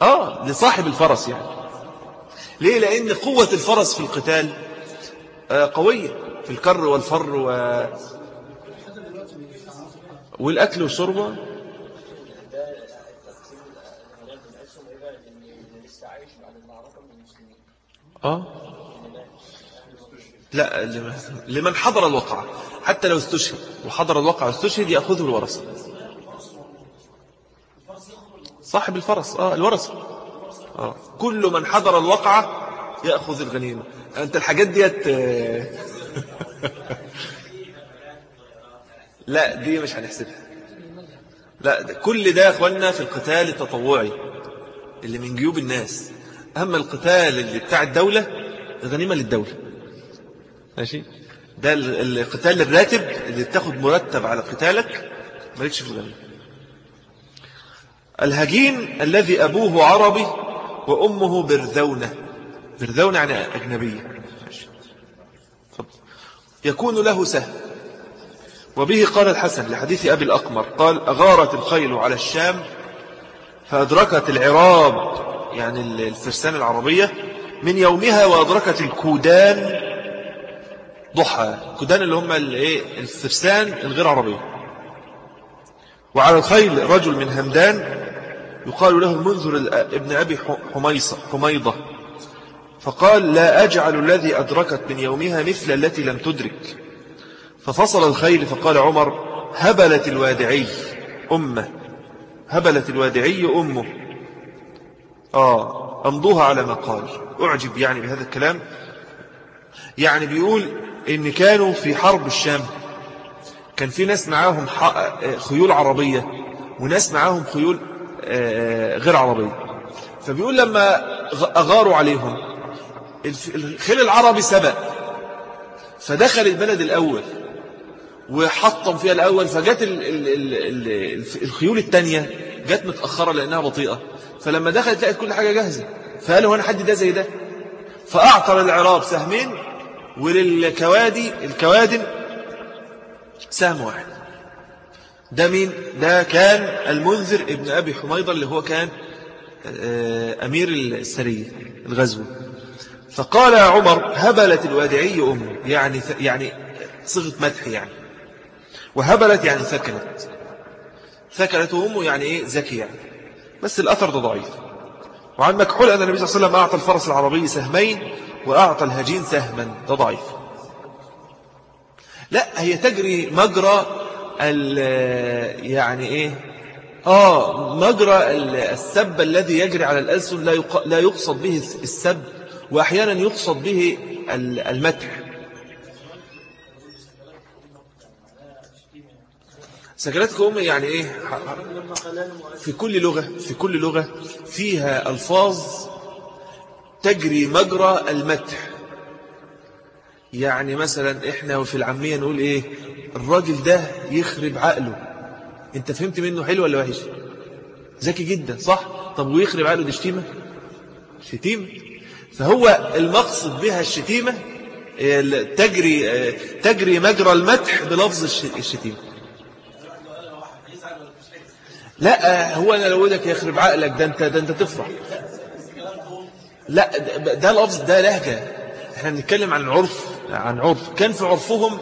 Speaker 1: آه لصاحب الفرس يعني. ليه؟ لأن قوة الفرس في القتال آه قوية في الكر والفر و... والأكل والشرب آه؟ لا لمن حضر الوقعة. حتى لو استشهد. وحضر الوقعة واستشهد يأخذه الورثة. صاحب الفرس. آه الورثة. آه. كل من حضر الوقعة يأخذ الغنيمة. أنت الحاجات ديت <laughs> لا دي مش هنحسبها. لا ده كل ده يا إخوانا في القتال التطوعي اللي من جيوب الناس. أما القتال اللي بتاع الدولة الغنيمة للدولة. ماشي؟ ده القتال الراتب اللي بتاخد مرتب على قتالك مالكش في الغنيمة. الهجين الذي أبوه عربي وأمه برذونة. برذونة يعني أجنبية. يكون له سهم وبه قال الحسن لحديث أبي الأقمر قال أغارت الخيل على الشام فأدركت العراب يعني الفرسان العربية من يومها وأدركت الكودان ضحى. الكودان اللي هم الفرسان الغير عربية وعلى الخيل رجل من همدان يقال له المنذر ابن أبي حميصة حميضة. فقال لا أجعل الذي أدركت من يومها مثل التي لم تدرك. ففصل الخيل فقال عمر هبلت الوادعي أمه. هبلت الوادعي أمه. آه أمضوها على ما قال. أعجب يعني بهذا الكلام. يعني بيقول إن كانوا في حرب الشام. كان في ناس معاهم خيول عربية وناس معاهم خيول آه، غير عربية. فبيقول لما أغاروا عليهم الخيل العربي سبق. فدخل البلد الأول وحطم فيها الأول فجت الخيول التانية. جت متأخرة لأنها بطيئة. فلما دخلت لقت كل حاجة جاهزة. فقالوا هنا حد ده زي ده؟ فأعطى للعراب سهمين وللكوادي الكوادم سهم واحد. ده مين؟ ده كان المنذر ابن أبي حميضة اللي هو كان آه، أمير السرية الغزو فقال عمر هبلت الوادعي أمه يعني يعني صيغة مدح يعني. وهبلت يعني ثكلت. ثكلت أمه يعني إيه؟ يعني بس الأثر ده ضعيف. وعن مكحول أن النبي صلى الله عليه وسلم أعطى الفرس العربي سهمين وأعطى الهجين سهما. ده ضعيف. لا هي تجري مجرى يعني إيه؟ آه مجرى السب الذي يجري على الألسن لا يقصد به السب وأحيانا يقصد به المدح. سكنات أم يعني إيه؟ في كل لغة في كل لغة فيها ألفاظ تجري مجرى المدح. يعني مثلا إحنا في العامية نقول إيه؟ الراجل ده يخرب عقله. أنت فهمت منه حلو ولا وحش؟ ذكي جدا صح؟ طب ويخرب عقله دي شتيمة؟ شتيمة. فهو المقصد بها الشتيمة تجري تجري مجرى المدح بلفظ الشتيمة. لا هو أنا لو لك يخرب عقلك ده انت ده أنت تفرح. لا ده لفظ ده لهجة. إحنا بنتكلم عن عرف عن عرف. كان في عرفهم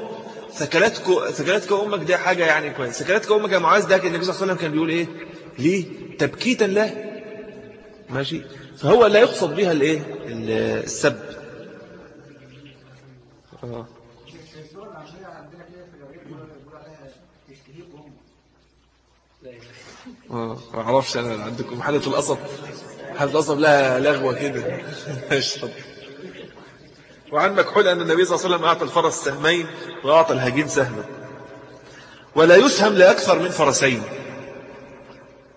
Speaker 1: ثكلتك ثكلتك أمك ده حاجة يعني كويس ثكلتك أمك يا معاذ ده النبي صلى الله عليه وسلم كان بيقول إيه؟ ليه؟ تبكيتا له. ماشي؟ فهو لا يقصد بها الإيه؟ السب. آه. ما أعرفش أنا عندكم حالة القصب. حالة القصب لها لغوة كده. <laughs> وعن مكحول أن النبي صلى الله عليه وسلم أعطى الفرس سهمين وأعطى الهجين سهما ولا يسهم لأكثر من فرسين.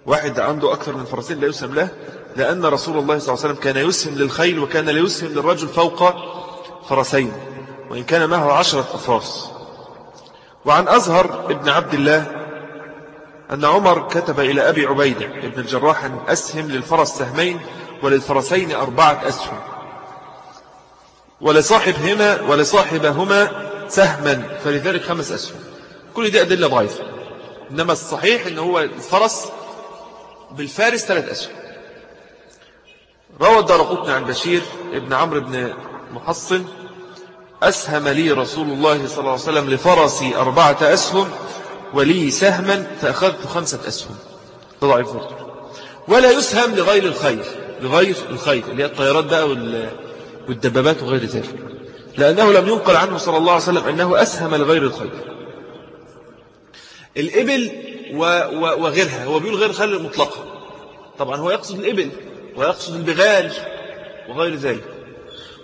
Speaker 1: واحد عنده أكثر من فرسين لا يسهم له لأن رسول الله صلى الله عليه وسلم كان يسهم للخيل وكان لا يسهم للرجل فوق فرسين. وإن كان معه عشرة أفراس وعن أزهر ابن عبد الله أن عمر كتب إلى أبي عبيدة ابن الجراح أن أسهم للفرس سهمين وللفرسين أربعة أسهم. ولصاحبهما ولصاحبهما سهما فلذلك خمس أسهم. كل دي أدلة ضعيفة. إنما الصحيح أنه هو الفرس بالفارس ثلاث أسهم. روى الدار عن بشير ابن عمرو بن محصن أسهم لي رسول الله صلى الله عليه وسلم لفرسي أربعة أسهم ولي سهما فأخذت خمسة أسهم. ضعيف ولا يسهم لغير الخير لغير الخير اللي هي الطيارات بقى والدبابات وغير ذلك. لأنه لم ينقل عنه صلى الله عليه وسلم أنه أسهم لغير الخير. الإبل وغيرها هو بيقول غير الخير مطلقة طبعا هو يقصد الإبل ويقصد البغال وغير ذلك.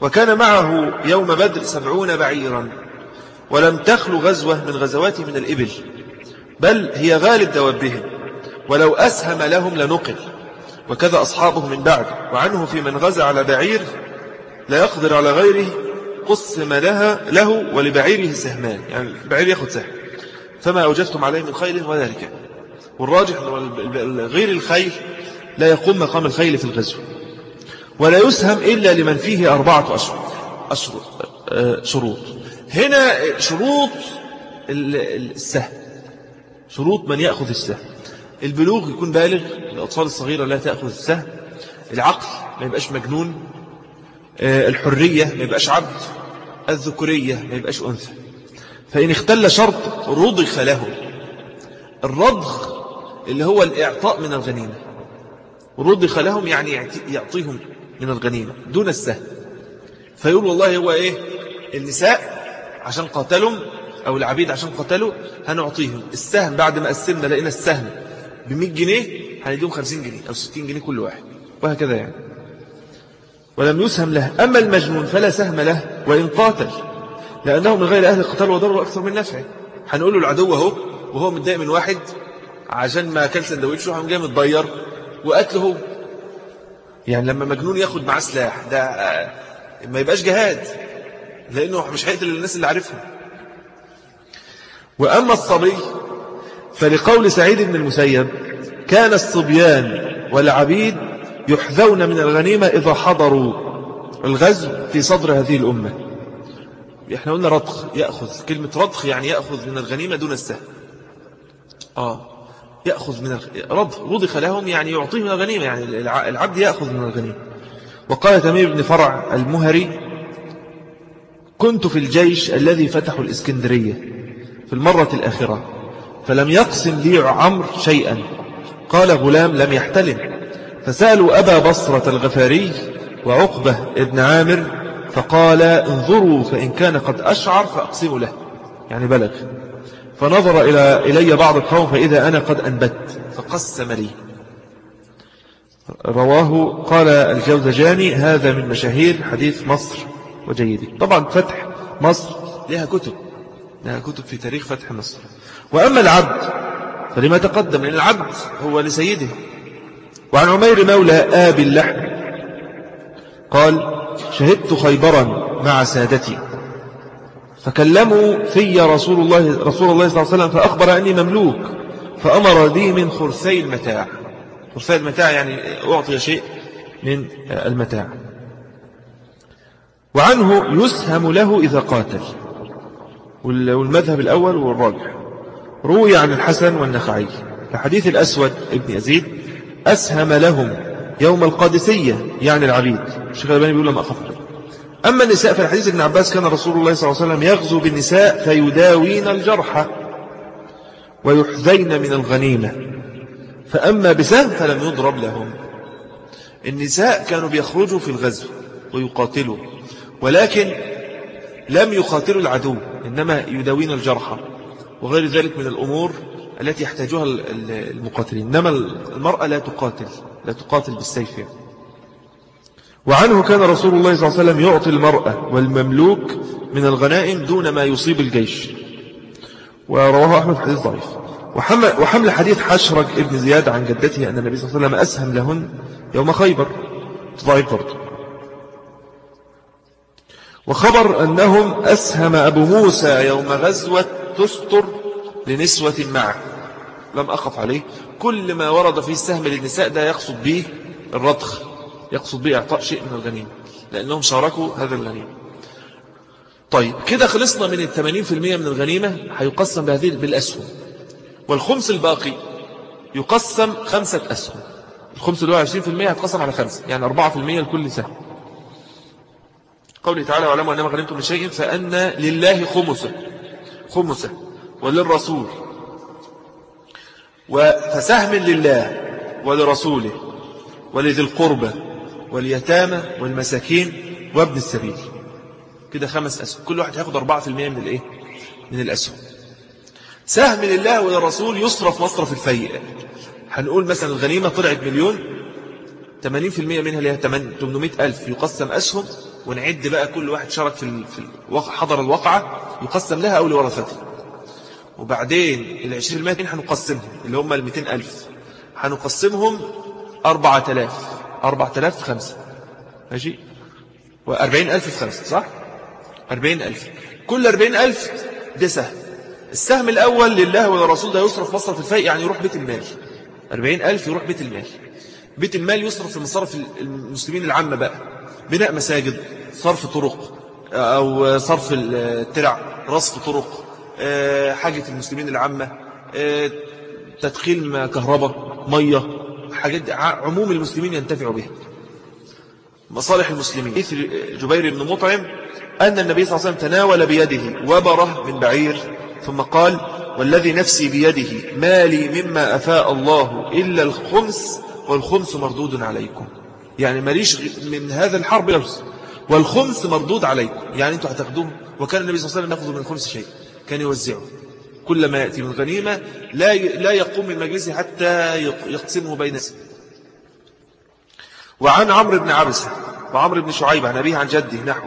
Speaker 1: وكان معه يوم بدر سبعون بعيرا. ولم تخلو غزوة من غزوات من الإبل. بل هي غالب دوابهم. ولو أسهم لهم لنقل. وكذا أصحابه من بعد. وعنه في من غزى على بعير لا يقدر على غيره. قسم لها له ولبعيره سهمان. يعني البعير يأخذ سهم. فما أوجدتم عليه من خيل وذلك والراجح غير الخيل لا يقوم مقام الخيل في الغزو. ولا يسهم إلا لمن فيه أربعة أشهر. آه، شروط. هنا شروط السهم. شروط من يأخذ السهم. البلوغ يكون بالغ الأطفال الصغيرة لا تأخذ السهم. العقل ما يبقاش مجنون. آه، الحرية ما يبقاش عبد. الذكورية ما يبقاش أنثى. فإن اختل شرط رضخ له. الرضخ اللي هو الإعطاء من الغنيمة. رضخ لهم يعني يعطيهم من الغنيمة دون السهم. فيقول والله هو إيه؟ النساء عشان قاتلهم أو العبيد عشان قتلوا هنعطيهم. السهم بعد ما قسمنا لقينا السهم ب 100 جنيه هنديهم 50 جنيه أو 60 جنيه كل واحد. وهكذا يعني. ولم يسهم له. أما المجنون فلا سهم له وإن قاتل لأنه من غير أهل القتال وضرر أكثر من نفعه. هنقول له العدو أهو وهو متضايق من واحد عشان ما أكل سندوتش وهم جاي متضير وقتله. يعني لما مجنون ياخد معاه سلاح ده ما يبقاش جهاد لأنه مش هيقتل الناس اللي عارفهم. وأما الصبي فلقول سعيد بن المسيب كان الصبيان والعبيد يحذون من الغنيمة إذا حضروا الغزو في صدر هذه الأمة. إحنا قلنا رضخ يأخذ كلمة رضخ يعني يأخذ من الغنيمة دون السهم. آه يأخذ من رضخ رضخ لهم يعني يعطيه من الغنيمة يعني العبد يأخذ من الغنيمة. وقال تميم بن فرع المهري كنت في الجيش الذي فتحوا الإسكندرية. في المرة الآخرة فلم يقسم لي عمر شيئا. قال غلام لم يحتلم. فسألوا أبا بصرة الغفاري وعقبة ابن عامر فقال انظروا فإن كان قد أشعر فأقسم له. يعني بلغ. فنظر إلى إلي بعض القوم فإذا أنا قد أنبت فقسم لي. رواه قال الجوزجاني هذا من مشاهير حديث مصر وجيده. طبعا فتح مصر لها كتب. لها كتب في تاريخ فتح مصر. وأما العبد فلما تقدم لأن العبد هو لسيده. وعن عمير مولى آب اللحم قال شهدت خيبرا مع سادتي. فكلموا في رسول الله رسول الله صلى الله عليه وسلم فأخبر أني مملوك فأمر لي من خرسي المتاع. خرسي المتاع يعني أعطي شيء من المتاع. وعنه يسهم له إذا قاتل. والمذهب الأول والراجح روي عن الحسن والنخعي. في الأسود ابن يزيد أسهم لهم يوم القادسية يعني العبيد. الشيخ الألباني بيقول لما أخف أما النساء في الحديث ابن عباس كان رسول الله صلى الله عليه وسلم يغزو بالنساء فيداوين الجرحى ويحذين من الغنيمة. فأما بسهم فلم يضرب لهم. النساء كانوا بيخرجوا في الغزو ويقاتلوا. ولكن لم يقاتلوا العدو إنما يداوين الجرحى وغير ذلك من الأمور التي يحتاجها المقاتلين. إنما المرأة لا تقاتل لا تقاتل بالسيف. يعني. وعنه كان رسول الله صلى الله عليه وسلم يعطي المرأة والمملوك من الغنائم دون ما يصيب الجيش. ورواه أحمد حديث ضعيف. وحمل حديث حشرج ابن زياد عن جدته أن النبي صلى الله عليه وسلم أسهم لهن يوم خيبر. ضعيف برضه. وخبر أنهم أسهم أبو موسى يوم غزوة تستر لنسوة معه. لم أقف عليه. كل ما ورد فيه السهم للنساء ده يقصد به الرضخ. يقصد به إعطاء شيء من الغنيمة. لأنهم شاركوا هذا الغنيمة. طيب كده خلصنا من الثمانين في المية من الغنيمة. هيقسم بهذه بالأسهم. والخمس الباقي يقسم خمسة أسهم. الخمس اللي هو عشرين في المية هتقسم على خمسة يعني أربعة في المية لكل سهم. قوله تعالى وعلموا أنما غنمتم من شيء فأن لله خمسة خمسة وللرسول فسهم لله ولرسوله ولذي القربة واليتامى والمساكين وابن السبيل. كده خمس أسهم. كل واحد هياخد أربعة في المية من الإيه؟ من الأسهم. سهم لله وللرسول يصرف مصرف الفيء. هنقول مثلا الغنيمة طلعت مليون 80% منها اللي هي 800 ألف يقسم أسهم ونعد بقى كل واحد شارك في حضر الوقعة يقسم لها أو لورثته وبعدين العشرين المائة هنقسمهم اللي هم المئتين ألف. هنقسمهم أربعة آلاف. أربعة آلاف في خمسة. ماشي؟ وأربعين ألف في خمسة صح؟ أربعين ألف. كل أربعين ألف ده سهم. السهم الأول لله وللرسول ده يصرف مصرف الفيء يعني يروح بيت المال. أربعين ألف يروح بيت المال. بيت المال يصرف في مصارف المسلمين العامة بقى. بناء مساجد صرف طرق أو صرف الترع رصف طرق آه، حاجة المسلمين العامة آه، تدخيل كهرباء مية حاجات عموم المسلمين ينتفعوا بها مصالح المسلمين. مثل جبير بن مطعم أن النبي صلى الله عليه وسلم تناول بيده وبره من بعير ثم قال والذي نفسي بيده ما لي مما أفاء الله إلا الخمس والخمس مردود عليكم. يعني ماليش من هذا الحرب يرس والخمس مردود عليكم. يعني أنتم هتاخدوه؟ وكان النبي صلى الله عليه وسلم يأخذ من الخمس شيء. كان يوزعه. كل ما يأتي من غنيمة لا لا يقوم من مجلسه حتى يقسمه بين وعن عمرو بن عبسة وعمرو بن شعيب عن أبيه عن جده نحو.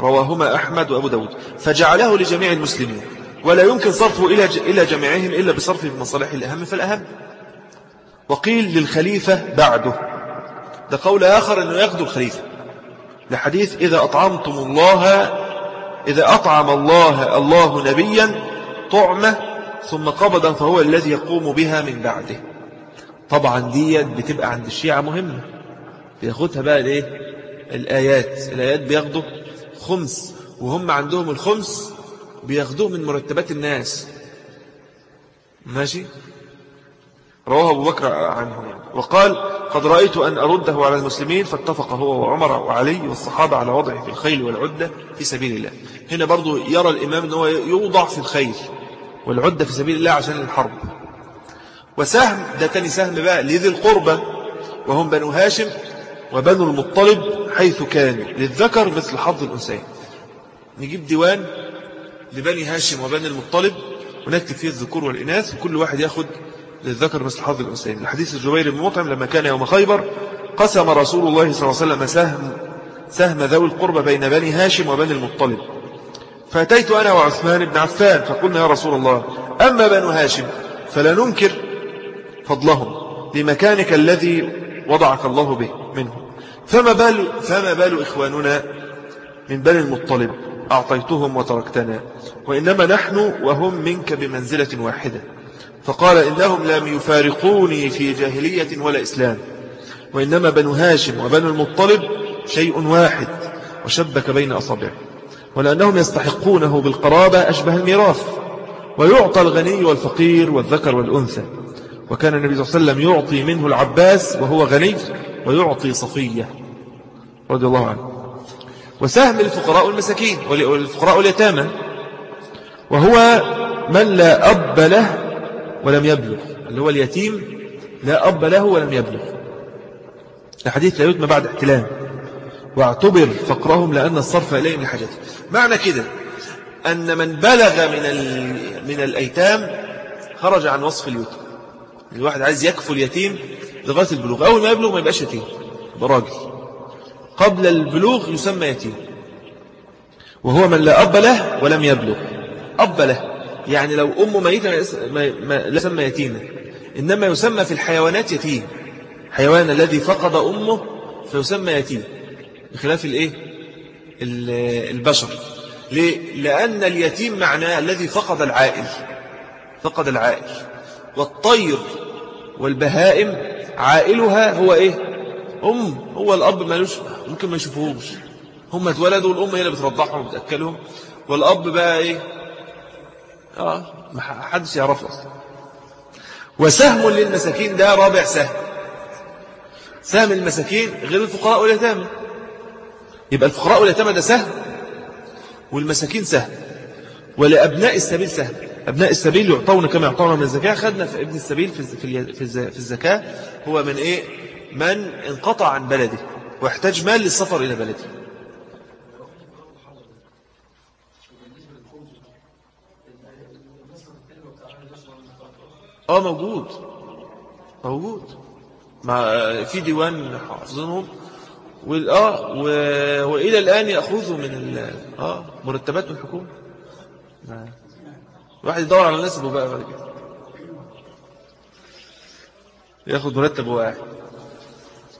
Speaker 1: رواهما أحمد وأبو داود. فجعله لجميع المسلمين. ولا يمكن صرفه إلى إلى جميعهم إلا بصرفه في مصالح الأهم فالأهم. وقيل للخليفة بعده. ده قول آخر أنه يغدو الخليفة. لحديث إذا أطعمتم الله إذا أطعم الله الله نبيا طعمة ثم قبضا فهو الذي يقوم بها من بعده. طبعا ديت بتبقى عند الشيعة مهمة. بياخدها بقى الايه الآيات. الآيات بياخدوا خمس وهم عندهم الخمس بياخدوه من مرتبات الناس. ماشي؟ رواه أبو بكر عنه يعني. وقال قد رأيت أن أرده على المسلمين فاتفق هو وعمر وعلي والصحابة على وضعه في الخيل والعدة في سبيل الله. هنا برضو يرى الإمام أنه يوضع في الخيل والعدة في سبيل الله عشان الحرب. وسهم ده تاني سهم بقى لذي القربة وهم بنو هاشم وبنو المطلب حيث كانوا. للذكر مثل حظ الأنسين نجيب ديوان لبني هاشم وبني المطلب ونكتب فيه الذكور والإناث وكل واحد ياخد للذكر مثل حظ الأنسين الحديث الجبير بن مطعم لما كان يوم خيبر قسم رسول الله صلى الله عليه وسلم سهم سهم ذوي القربة بين بني هاشم وبني المطلب. فأتيت أنا وعثمان بن عفان فقلنا يا رسول الله أما بنو هاشم فلا ننكر فضلهم لمكانك الذي وضعك الله به منه فما بال, فما بال إخواننا من بني المطلب؟ أعطيتهم وتركتنا وإنما نحن وهم منك بمنزلة واحدة. فقال إنهم لم يفارقوني في جاهلية ولا إسلام. وإنما بنو هاشم وبنو المطلب شيء واحد وشبك بين أصابعه ولأنهم يستحقونه بالقرابة أشبه الميراث. ويعطى الغني والفقير والذكر والأنثى. وكان النبي صلى الله عليه وسلم يعطي منه العباس وهو غني ويعطي صفية رضي الله عنه. وسهم الفقراء والمساكين والفقراء واليتامى وهو من لا أب له ولم يبلغ. اللي هو اليتيم لا أب له ولم يبلغ. الحديث لا يتم بعد احتلام. واعتبر فقرهم لأن الصرف إليهم لحاجته معنى كده أن من بلغ من, من الأيتام خرج عن وصف اليتم الواحد عايز يكفل اليتيم لغاية البلوغ. أول ما يبلغ ما يبقاش يتيم. براجل قبل البلوغ يسمى يتيم. وهو من لا أب له ولم يبلغ. أب له. يعني لو أمه ميتة لا يسمى يتيما إنما يسمى في الحيوانات يتيم. حيوان الذي فقد أمه فيسمى يتيم بخلاف الإيه؟ البشر. ليه؟ لأن اليتيم معناه الذي فقد العائل فقد العائل. والطير والبهائم عائلها هو إيه؟ أم. هو الأب مالوش ممكن ما يشوفوهمش هم اتولدوا والأم هي اللي بترضعهم وبتأكلهم والأب بقى إيه؟ آه ما حدش يعرفه أصلا وسهم للمساكين ده رابع سهم. سهم المساكين غير الفقراء واليتامى. يبقى الفقراء واليتامى ده سهم والمساكين سهم. ولأبناء السبيل سهم. أبناء السبيل يعطون كما يعطون من الزكاة. خدنا في ابن السبيل في الزكاة. هو من إيه؟ من انقطع عن بلده واحتاج مال للسفر إلى بلده. آه موجود. موجود. مع في ديوان حافظينهم والآه و... وإلى الآن يأخذوا من ال... آه مرتبات من الحكومة. واحد يدور على نسبه بقى بعد كده. مرتب واحد.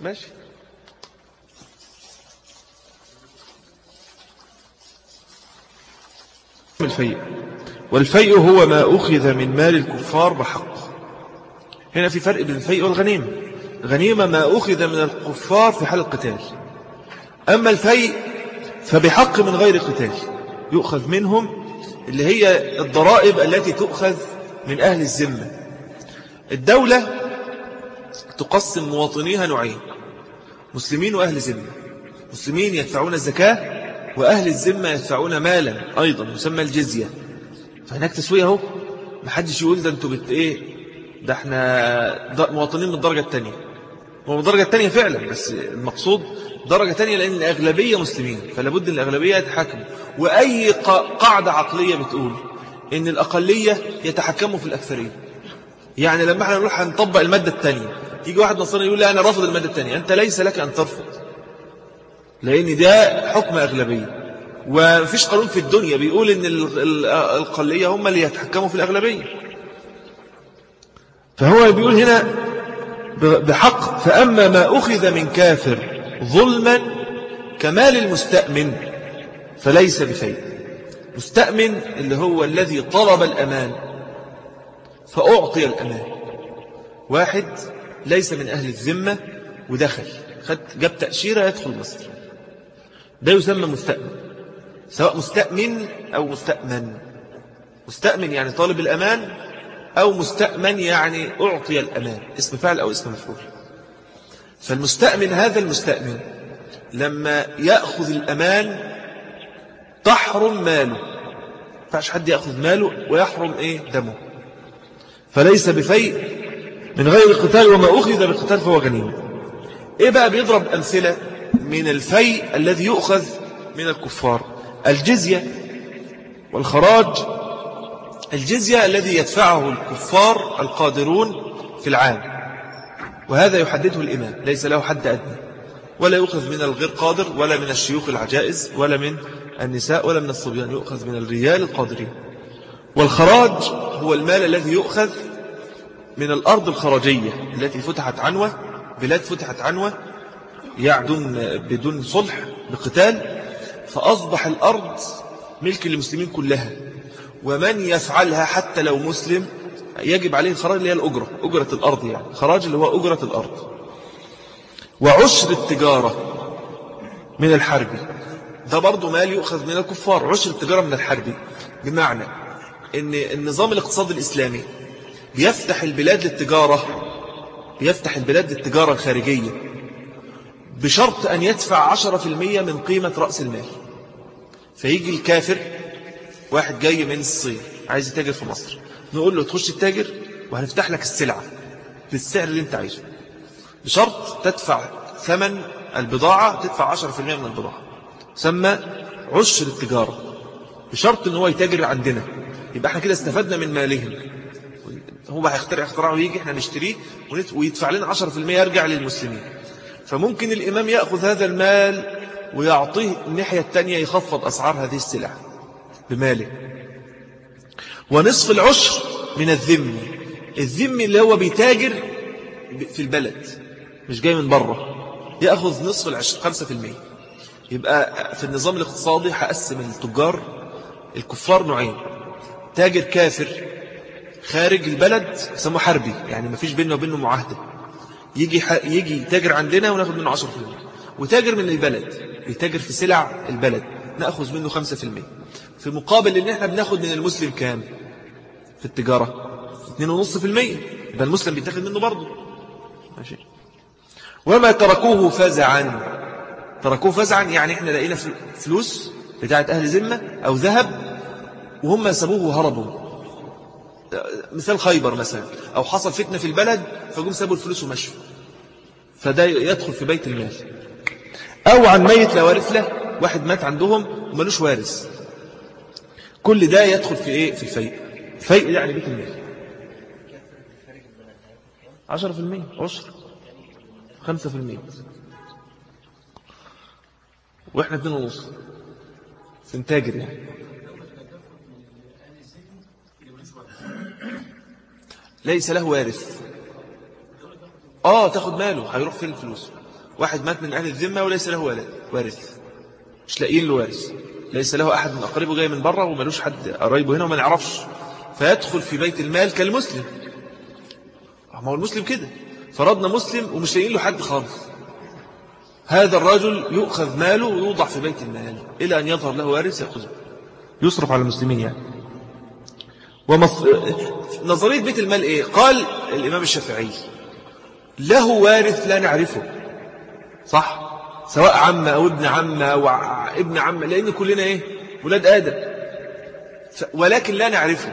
Speaker 1: ماشي. الفيء والفيء هو ما أخذ من مال الكفار بحق هنا في فرق بين الفيء والغنيمة. غنيمة ما أخذ من الكفار في حال القتال. أما الفيء فبحق من غير قتال. يؤخذ منهم اللي هي الضرائب التي تؤخذ من أهل الزمة الدولة تقسم مواطنيها نوعين مسلمين وأهل ذمة. مسلمين يدفعون الزكاة وأهل الذمة يدفعون مالا أيضا يسمى الجزية. فهناك تسوية اهو. محدش يقول ده أنتوا بت إيه ده إحنا مواطنين من الدرجة الثانية هو من الدرجة الثانية فعلا بس المقصود درجة تانية لأن الأغلبية مسلمين فلا بد أن الأغلبية يتحكموا وأي قاعدة عقلية بتقول إن الأقلية يتحكموا في الأكثرية يعني لما إحنا نروح نطبق المادة الثانية يجي واحد نصراني يقول لي أنا رافض المادة الثانية أنت ليس لك أن ترفض. لأن ده حكم أغلبية ومفيش قانون في الدنيا بيقول إن الأقلية هم اللي يتحكموا في الأغلبية. فهو بيقول هنا بحق. فأما ما أخذ من كافر ظلما كمال المستأمن فليس بفيء مستأمن اللي هو الذي طلب الأمان فأعطي الأمان. واحد ليس من أهل الذمة ودخل. جاب تأشيرة يدخل مصر. ده يسمى مستأمن. سواء مستأمن أو مستأمن. مستأمن يعني طالب الأمان أو مستأمن يعني أعطي الأمان اسم فعل أو اسم مفعول. فالمستأمن هذا المستأمن لما يأخذ الأمان تحرم ماله. فعش حد يأخذ ماله ويحرم إيه؟ دمه. فليس بفيء من غير قتال وما أخذ بقتال فهو غنيمة إيه بقى بيضرب أمثلة من الفيء الذي يؤخذ من الكفار؟ الجزية والخراج الجزية الذي يدفعه الكفار القادرون في العام. وهذا يحدده الإمام ليس له حد أدنى. ولا يؤخذ من الغير قادر ولا من الشيوخ العجائز ولا من النساء ولا من الصبيان يؤخذ من الرجال القادرين. والخراج هو المال الذي يؤخذ من الأرض الخراجية التي فتحت عنوة بلاد فتحت عنوة يعدون بدون صلح بقتال فأصبح الأرض ملك للمسلمين كلها. ومن يفعلها حتى لو مسلم يجب عليه الخراج اللي هي الأجرة أجرة الأرض يعني خراج اللي هو أجرة الأرض. وعشر التجارة من الحرب ده برضو مال يؤخذ من الكفار عشر التجارة من الحرب. بمعنى إن النظام الاقتصادي الإسلامي بيفتح البلاد للتجارة بيفتح البلاد للتجارة الخارجية بشرط أن يدفع عشرة في المية من قيمة رأس المال. فيجي الكافر واحد جاي من الصين عايز يتاجر في مصر. نقول له تخش التاجر وهنفتح لك السلعة بالسعر اللي انت عايزه. بشرط تدفع ثمن البضاعة تدفع 10% من البضاعة. سمى عشر التجارة بشرط إن هو يتاجر عندنا. يبقى إحنا كده استفدنا من مالهم. هو هيخترع اختراعه ويجي إحنا نشتريه ويدفع لنا 10% يرجع للمسلمين. فممكن الإمام يأخذ هذا المال ويعطيه الناحية الثانية يخفض أسعار هذه السلع بماله. ونصف العشر من الذم. الذم اللي هو بيتاجر في البلد مش جاي من بره يأخذ نصف العشر خمسة في المية. يبقى في النظام الاقتصادي هقسم التجار الكفار نوعين. تاجر كافر خارج البلد يسموه حربي يعني ما فيش بينه وبينه معاهدة. يجي يجي تاجر عندنا وناخد منه 10% وتاجر من البلد يتاجر في سلع البلد نأخذ منه 5% في مقابل إن إحنا بناخد من المسلم كام؟ في التجارة 2.5% يبقى المسلم بيتاخد منه برضه. ماشي. وما تركوه فزعا. تركوه فزعا يعني إحنا لقينا فلوس بتاعت أهل ذمة أو ذهب وهم سابوه وهربوا. مثال خيبر مثلا. أو حصل فتنة في البلد فقوم سابوا الفلوس ومشوا. فده يدخل في بيت المال. أو عن ميت لا وارث له واحد مات عندهم ومالوش وارث. كل ده يدخل في إيه؟ في الفيء. فيء يعني بيت المال. عشرة في المية عشر. خمسة في المية. وإحنا اتنين ونص. سنتاجر يعني. ليس له وارث. آه تاخد ماله هيروح فين الفلوس؟ واحد مات من أهل الذمة وليس له وارث. مش لاقيين له وارث. ليس له أحد من أقربه جاي من بره وملوش حد قريبه هنا وما نعرفش. فيدخل في بيت المال كالمسلم. ما هو المسلم كده. فرضنا مسلم ومش لاقيين له حد خالص. هذا الرجل يؤخذ ماله ويوضع في بيت المال إلى أن يظهر له وارث يأخذه. يصرف على المسلمين يعني. ومص... نظرية بيت المال إيه؟ قال الإمام الشافعي له وارث لا نعرفه. صح؟ سواء عم أو ابن عم أو ابن عم لأن كلنا إيه؟ ولاد آدم. ولكن لا نعرفه.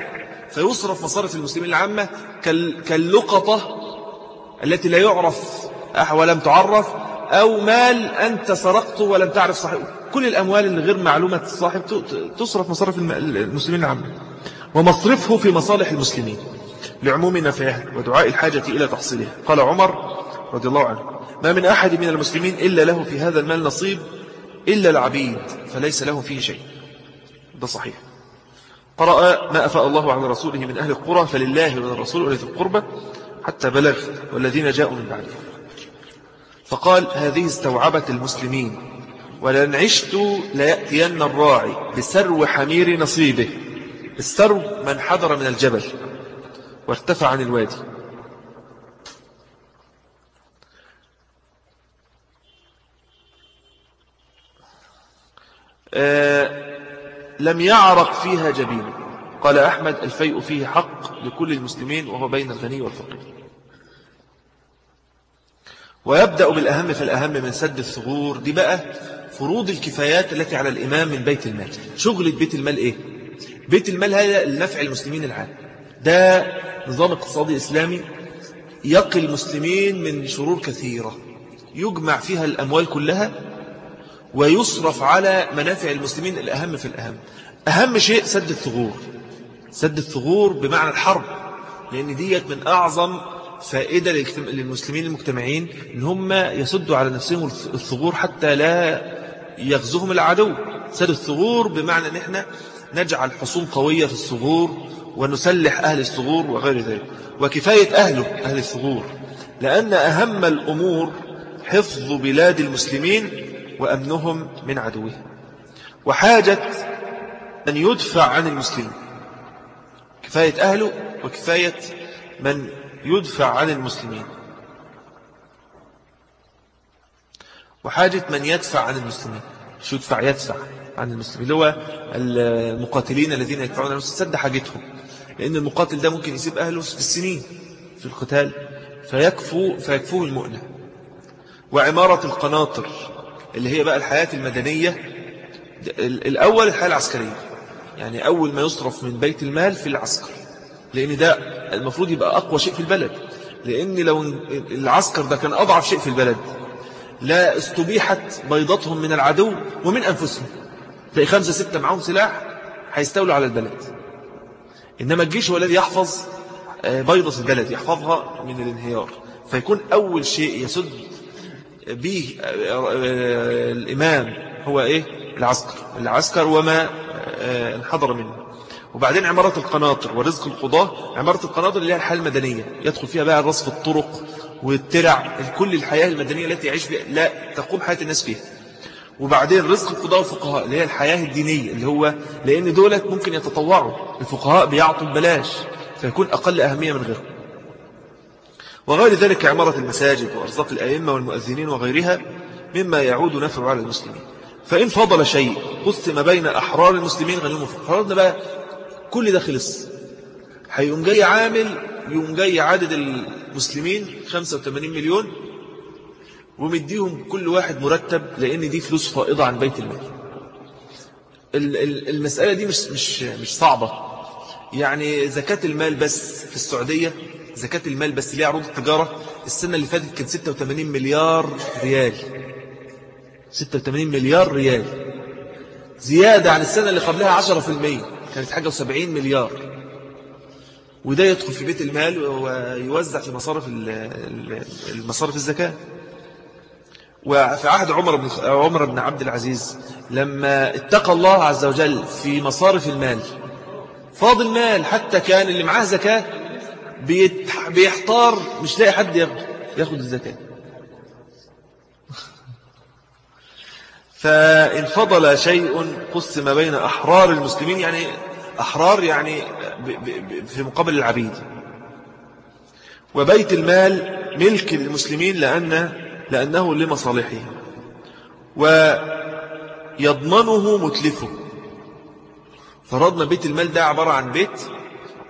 Speaker 1: فيصرف مصارف المسلمين العامة كال... كاللقطة التي لا يعرف ولم تعرف أو مال أنت سرقته ولم تعرف صاحبه كل الأموال اللي غير معلومة الصاحب تصرف مصارف المسلمين العامة. ومصرفه في مصالح المسلمين لعموم نفعه ودعاء الحاجة إلى تحصيله. قال عمر رضي الله عنه. ما من أحد من المسلمين إلا له في هذا المال نصيب إلا العبيد فليس له فيه شيء. ده صحيح. قرأ ما أفاء الله عن رسوله من أهل القرى فلله وللرسول ولذي القربة حتى بلغ والذين جاءوا من بعده. فقال هذه استوعبت المسلمين ولن عشت ليأتين الراعي بسرو حمير نصيبه السرو من حضر من الجبل وارتفع عن الوادي. لم يعرق فيها جبين. قال أحمد الفيء فيه حق لكل المسلمين وهو بين الغني والفقير. ويبدأ بالأهم فالأهم من سد الثغور دي بقى فروض الكفايات التي على الإمام من بيت المال. شغلة بيت المال إيه؟ بيت المال هذا لنفع المسلمين العام. ده نظام اقتصادي إسلامي يقي المسلمين من شرور كثيرة. يجمع فيها الأموال كلها ويصرف على منافع المسلمين الأهم في الأهم. أهم شيء سد الثغور. سد الثغور بمعنى الحرب. لأن ديت من أعظم فائدة للمسلمين المجتمعين إن هم يسدوا على نفسهم الثغور حتى لا يغزوهم العدو. سد الثغور بمعنى أن إحنا نجعل حصون قوية في الثغور ونسلح أهل الثغور وغير ذلك. وكفاية أهله أهل الثغور. لأن أهم الأمور حفظ بلاد المسلمين وأمنهم من عدوهم وحاجة أن يدفع عن المسلمين. كفاية أهله وكفاية من يدفع عن المسلمين. وحاجة من يدفع عن المسلمين. شو يدفع يدفع عن المسلمين. اللي هو المقاتلين الذين يدفعون عن المسلمين. سد حاجتهم. لأن المقاتل ده ممكن يسيب أهله في السنين في القتال. فيكفو فيكفوه المؤنة. وعمارة القناطر. اللي هي بقى الحياة المدنية. الأول الحياة العسكرية. يعني أول ما يصرف من بيت المال في العسكر. لأن ده المفروض يبقى أقوى شيء في البلد. لأن لو العسكر ده كان أضعف شيء في البلد. لا استبيحت بيضتهم من العدو ومن أنفسهم. تلاقي خمسة ستة معهم سلاح هيستولوا على البلد. إنما الجيش هو الذي يحفظ آه، بيضة البلد يحفظها من الانهيار. فيكون أول شيء يسد به آه، آه، الإمام هو إيه؟ العسكر. العسكر وما انحضر منه. وبعدين عمارة القناطر ورزق القضاة. عمارة القناطر اللي هي الحياة المدنية. يدخل فيها بقى رصف الطرق والترع كل الحياة المدنية التي يعيش فيها لا تقوم حياة الناس فيها. وبعدين رزق القضاء والفقهاء اللي هي الحياة الدينية اللي هو لأن دولت ممكن يتطوعوا. الفقهاء بيعطوا ببلاش فيكون أقل أهمية من غيرهم. وغير ذلك عمارة المساجد وأرزاق الأئمة والمؤذنين وغيرها مما يعود نفعه على المسلمين. فإن فضل شيء قسم بين أحرار المسلمين غنيهم فرضنا بقى كل ده خلص. هيقوم جاي عامل يقوم جاي عدد المسلمين 85 مليون ومديهم كل واحد مرتب لأن دي فلوس فائضة عن بيت المال. المسألة دي مش, مش, مش صعبة. يعني زكاة المال بس في السعودية زكاة المال بس ليه عروض التجارة. السنة اللي فاتت كان 86 مليار ريال. 86 مليار ريال. زيادة عن السنة اللي قبلها 10% كانت حاجة وسبعين مليار. وده يدخل في بيت المال ويوزع في مصارف المصارف الزكاة. وفي عهد عمر بن عمر بن عبد العزيز لما اتقى الله عز وجل في مصارف المال فاضل مال حتى كان اللي معاه زكاة بيحتار مش لاقي حد ياخد ياخد الزكاة. <laughs> فإن فضل شيء قسم بين أحرار المسلمين يعني أحرار يعني في مقابل العبيد. وبيت المال ملك المسلمين لأن لأنه لمصالحه ويضمنه متلفه. فرضنا بيت المال ده عبارة عن بيت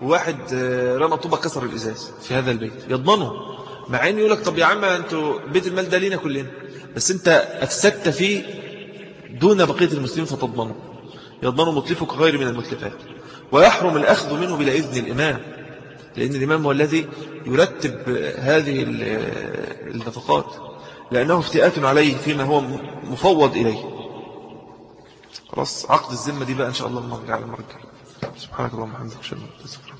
Speaker 1: وواحد آه، رمى طوبة كسر الإزاز في هذا البيت. يضمنه. مع أنه يقول لك طب يا عم أنتوا بيت المال ده لينا كلنا. بس أنت أفسدت فيه دون بقية المسلمين فتضمنه. يضمنه مطلفك غير من المتلفات. ويحرم الأخذ منه بلا إذن الإمام. لأن الإمام هو الذي يرتب هذه النفقات. لأنه افتئات عليه فيما هو مفوض إليه. خلاص عقد الذمة دي بقى إن شاء الله نرجع على المرجع سبحانك اللهم وبحمدك أشهد أن لا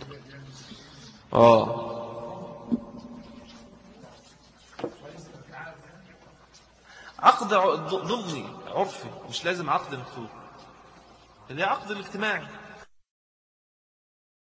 Speaker 1: آه. عقد ضمني عرفي مش لازم عقد مكتوب. اللي عقد الاجتماعي.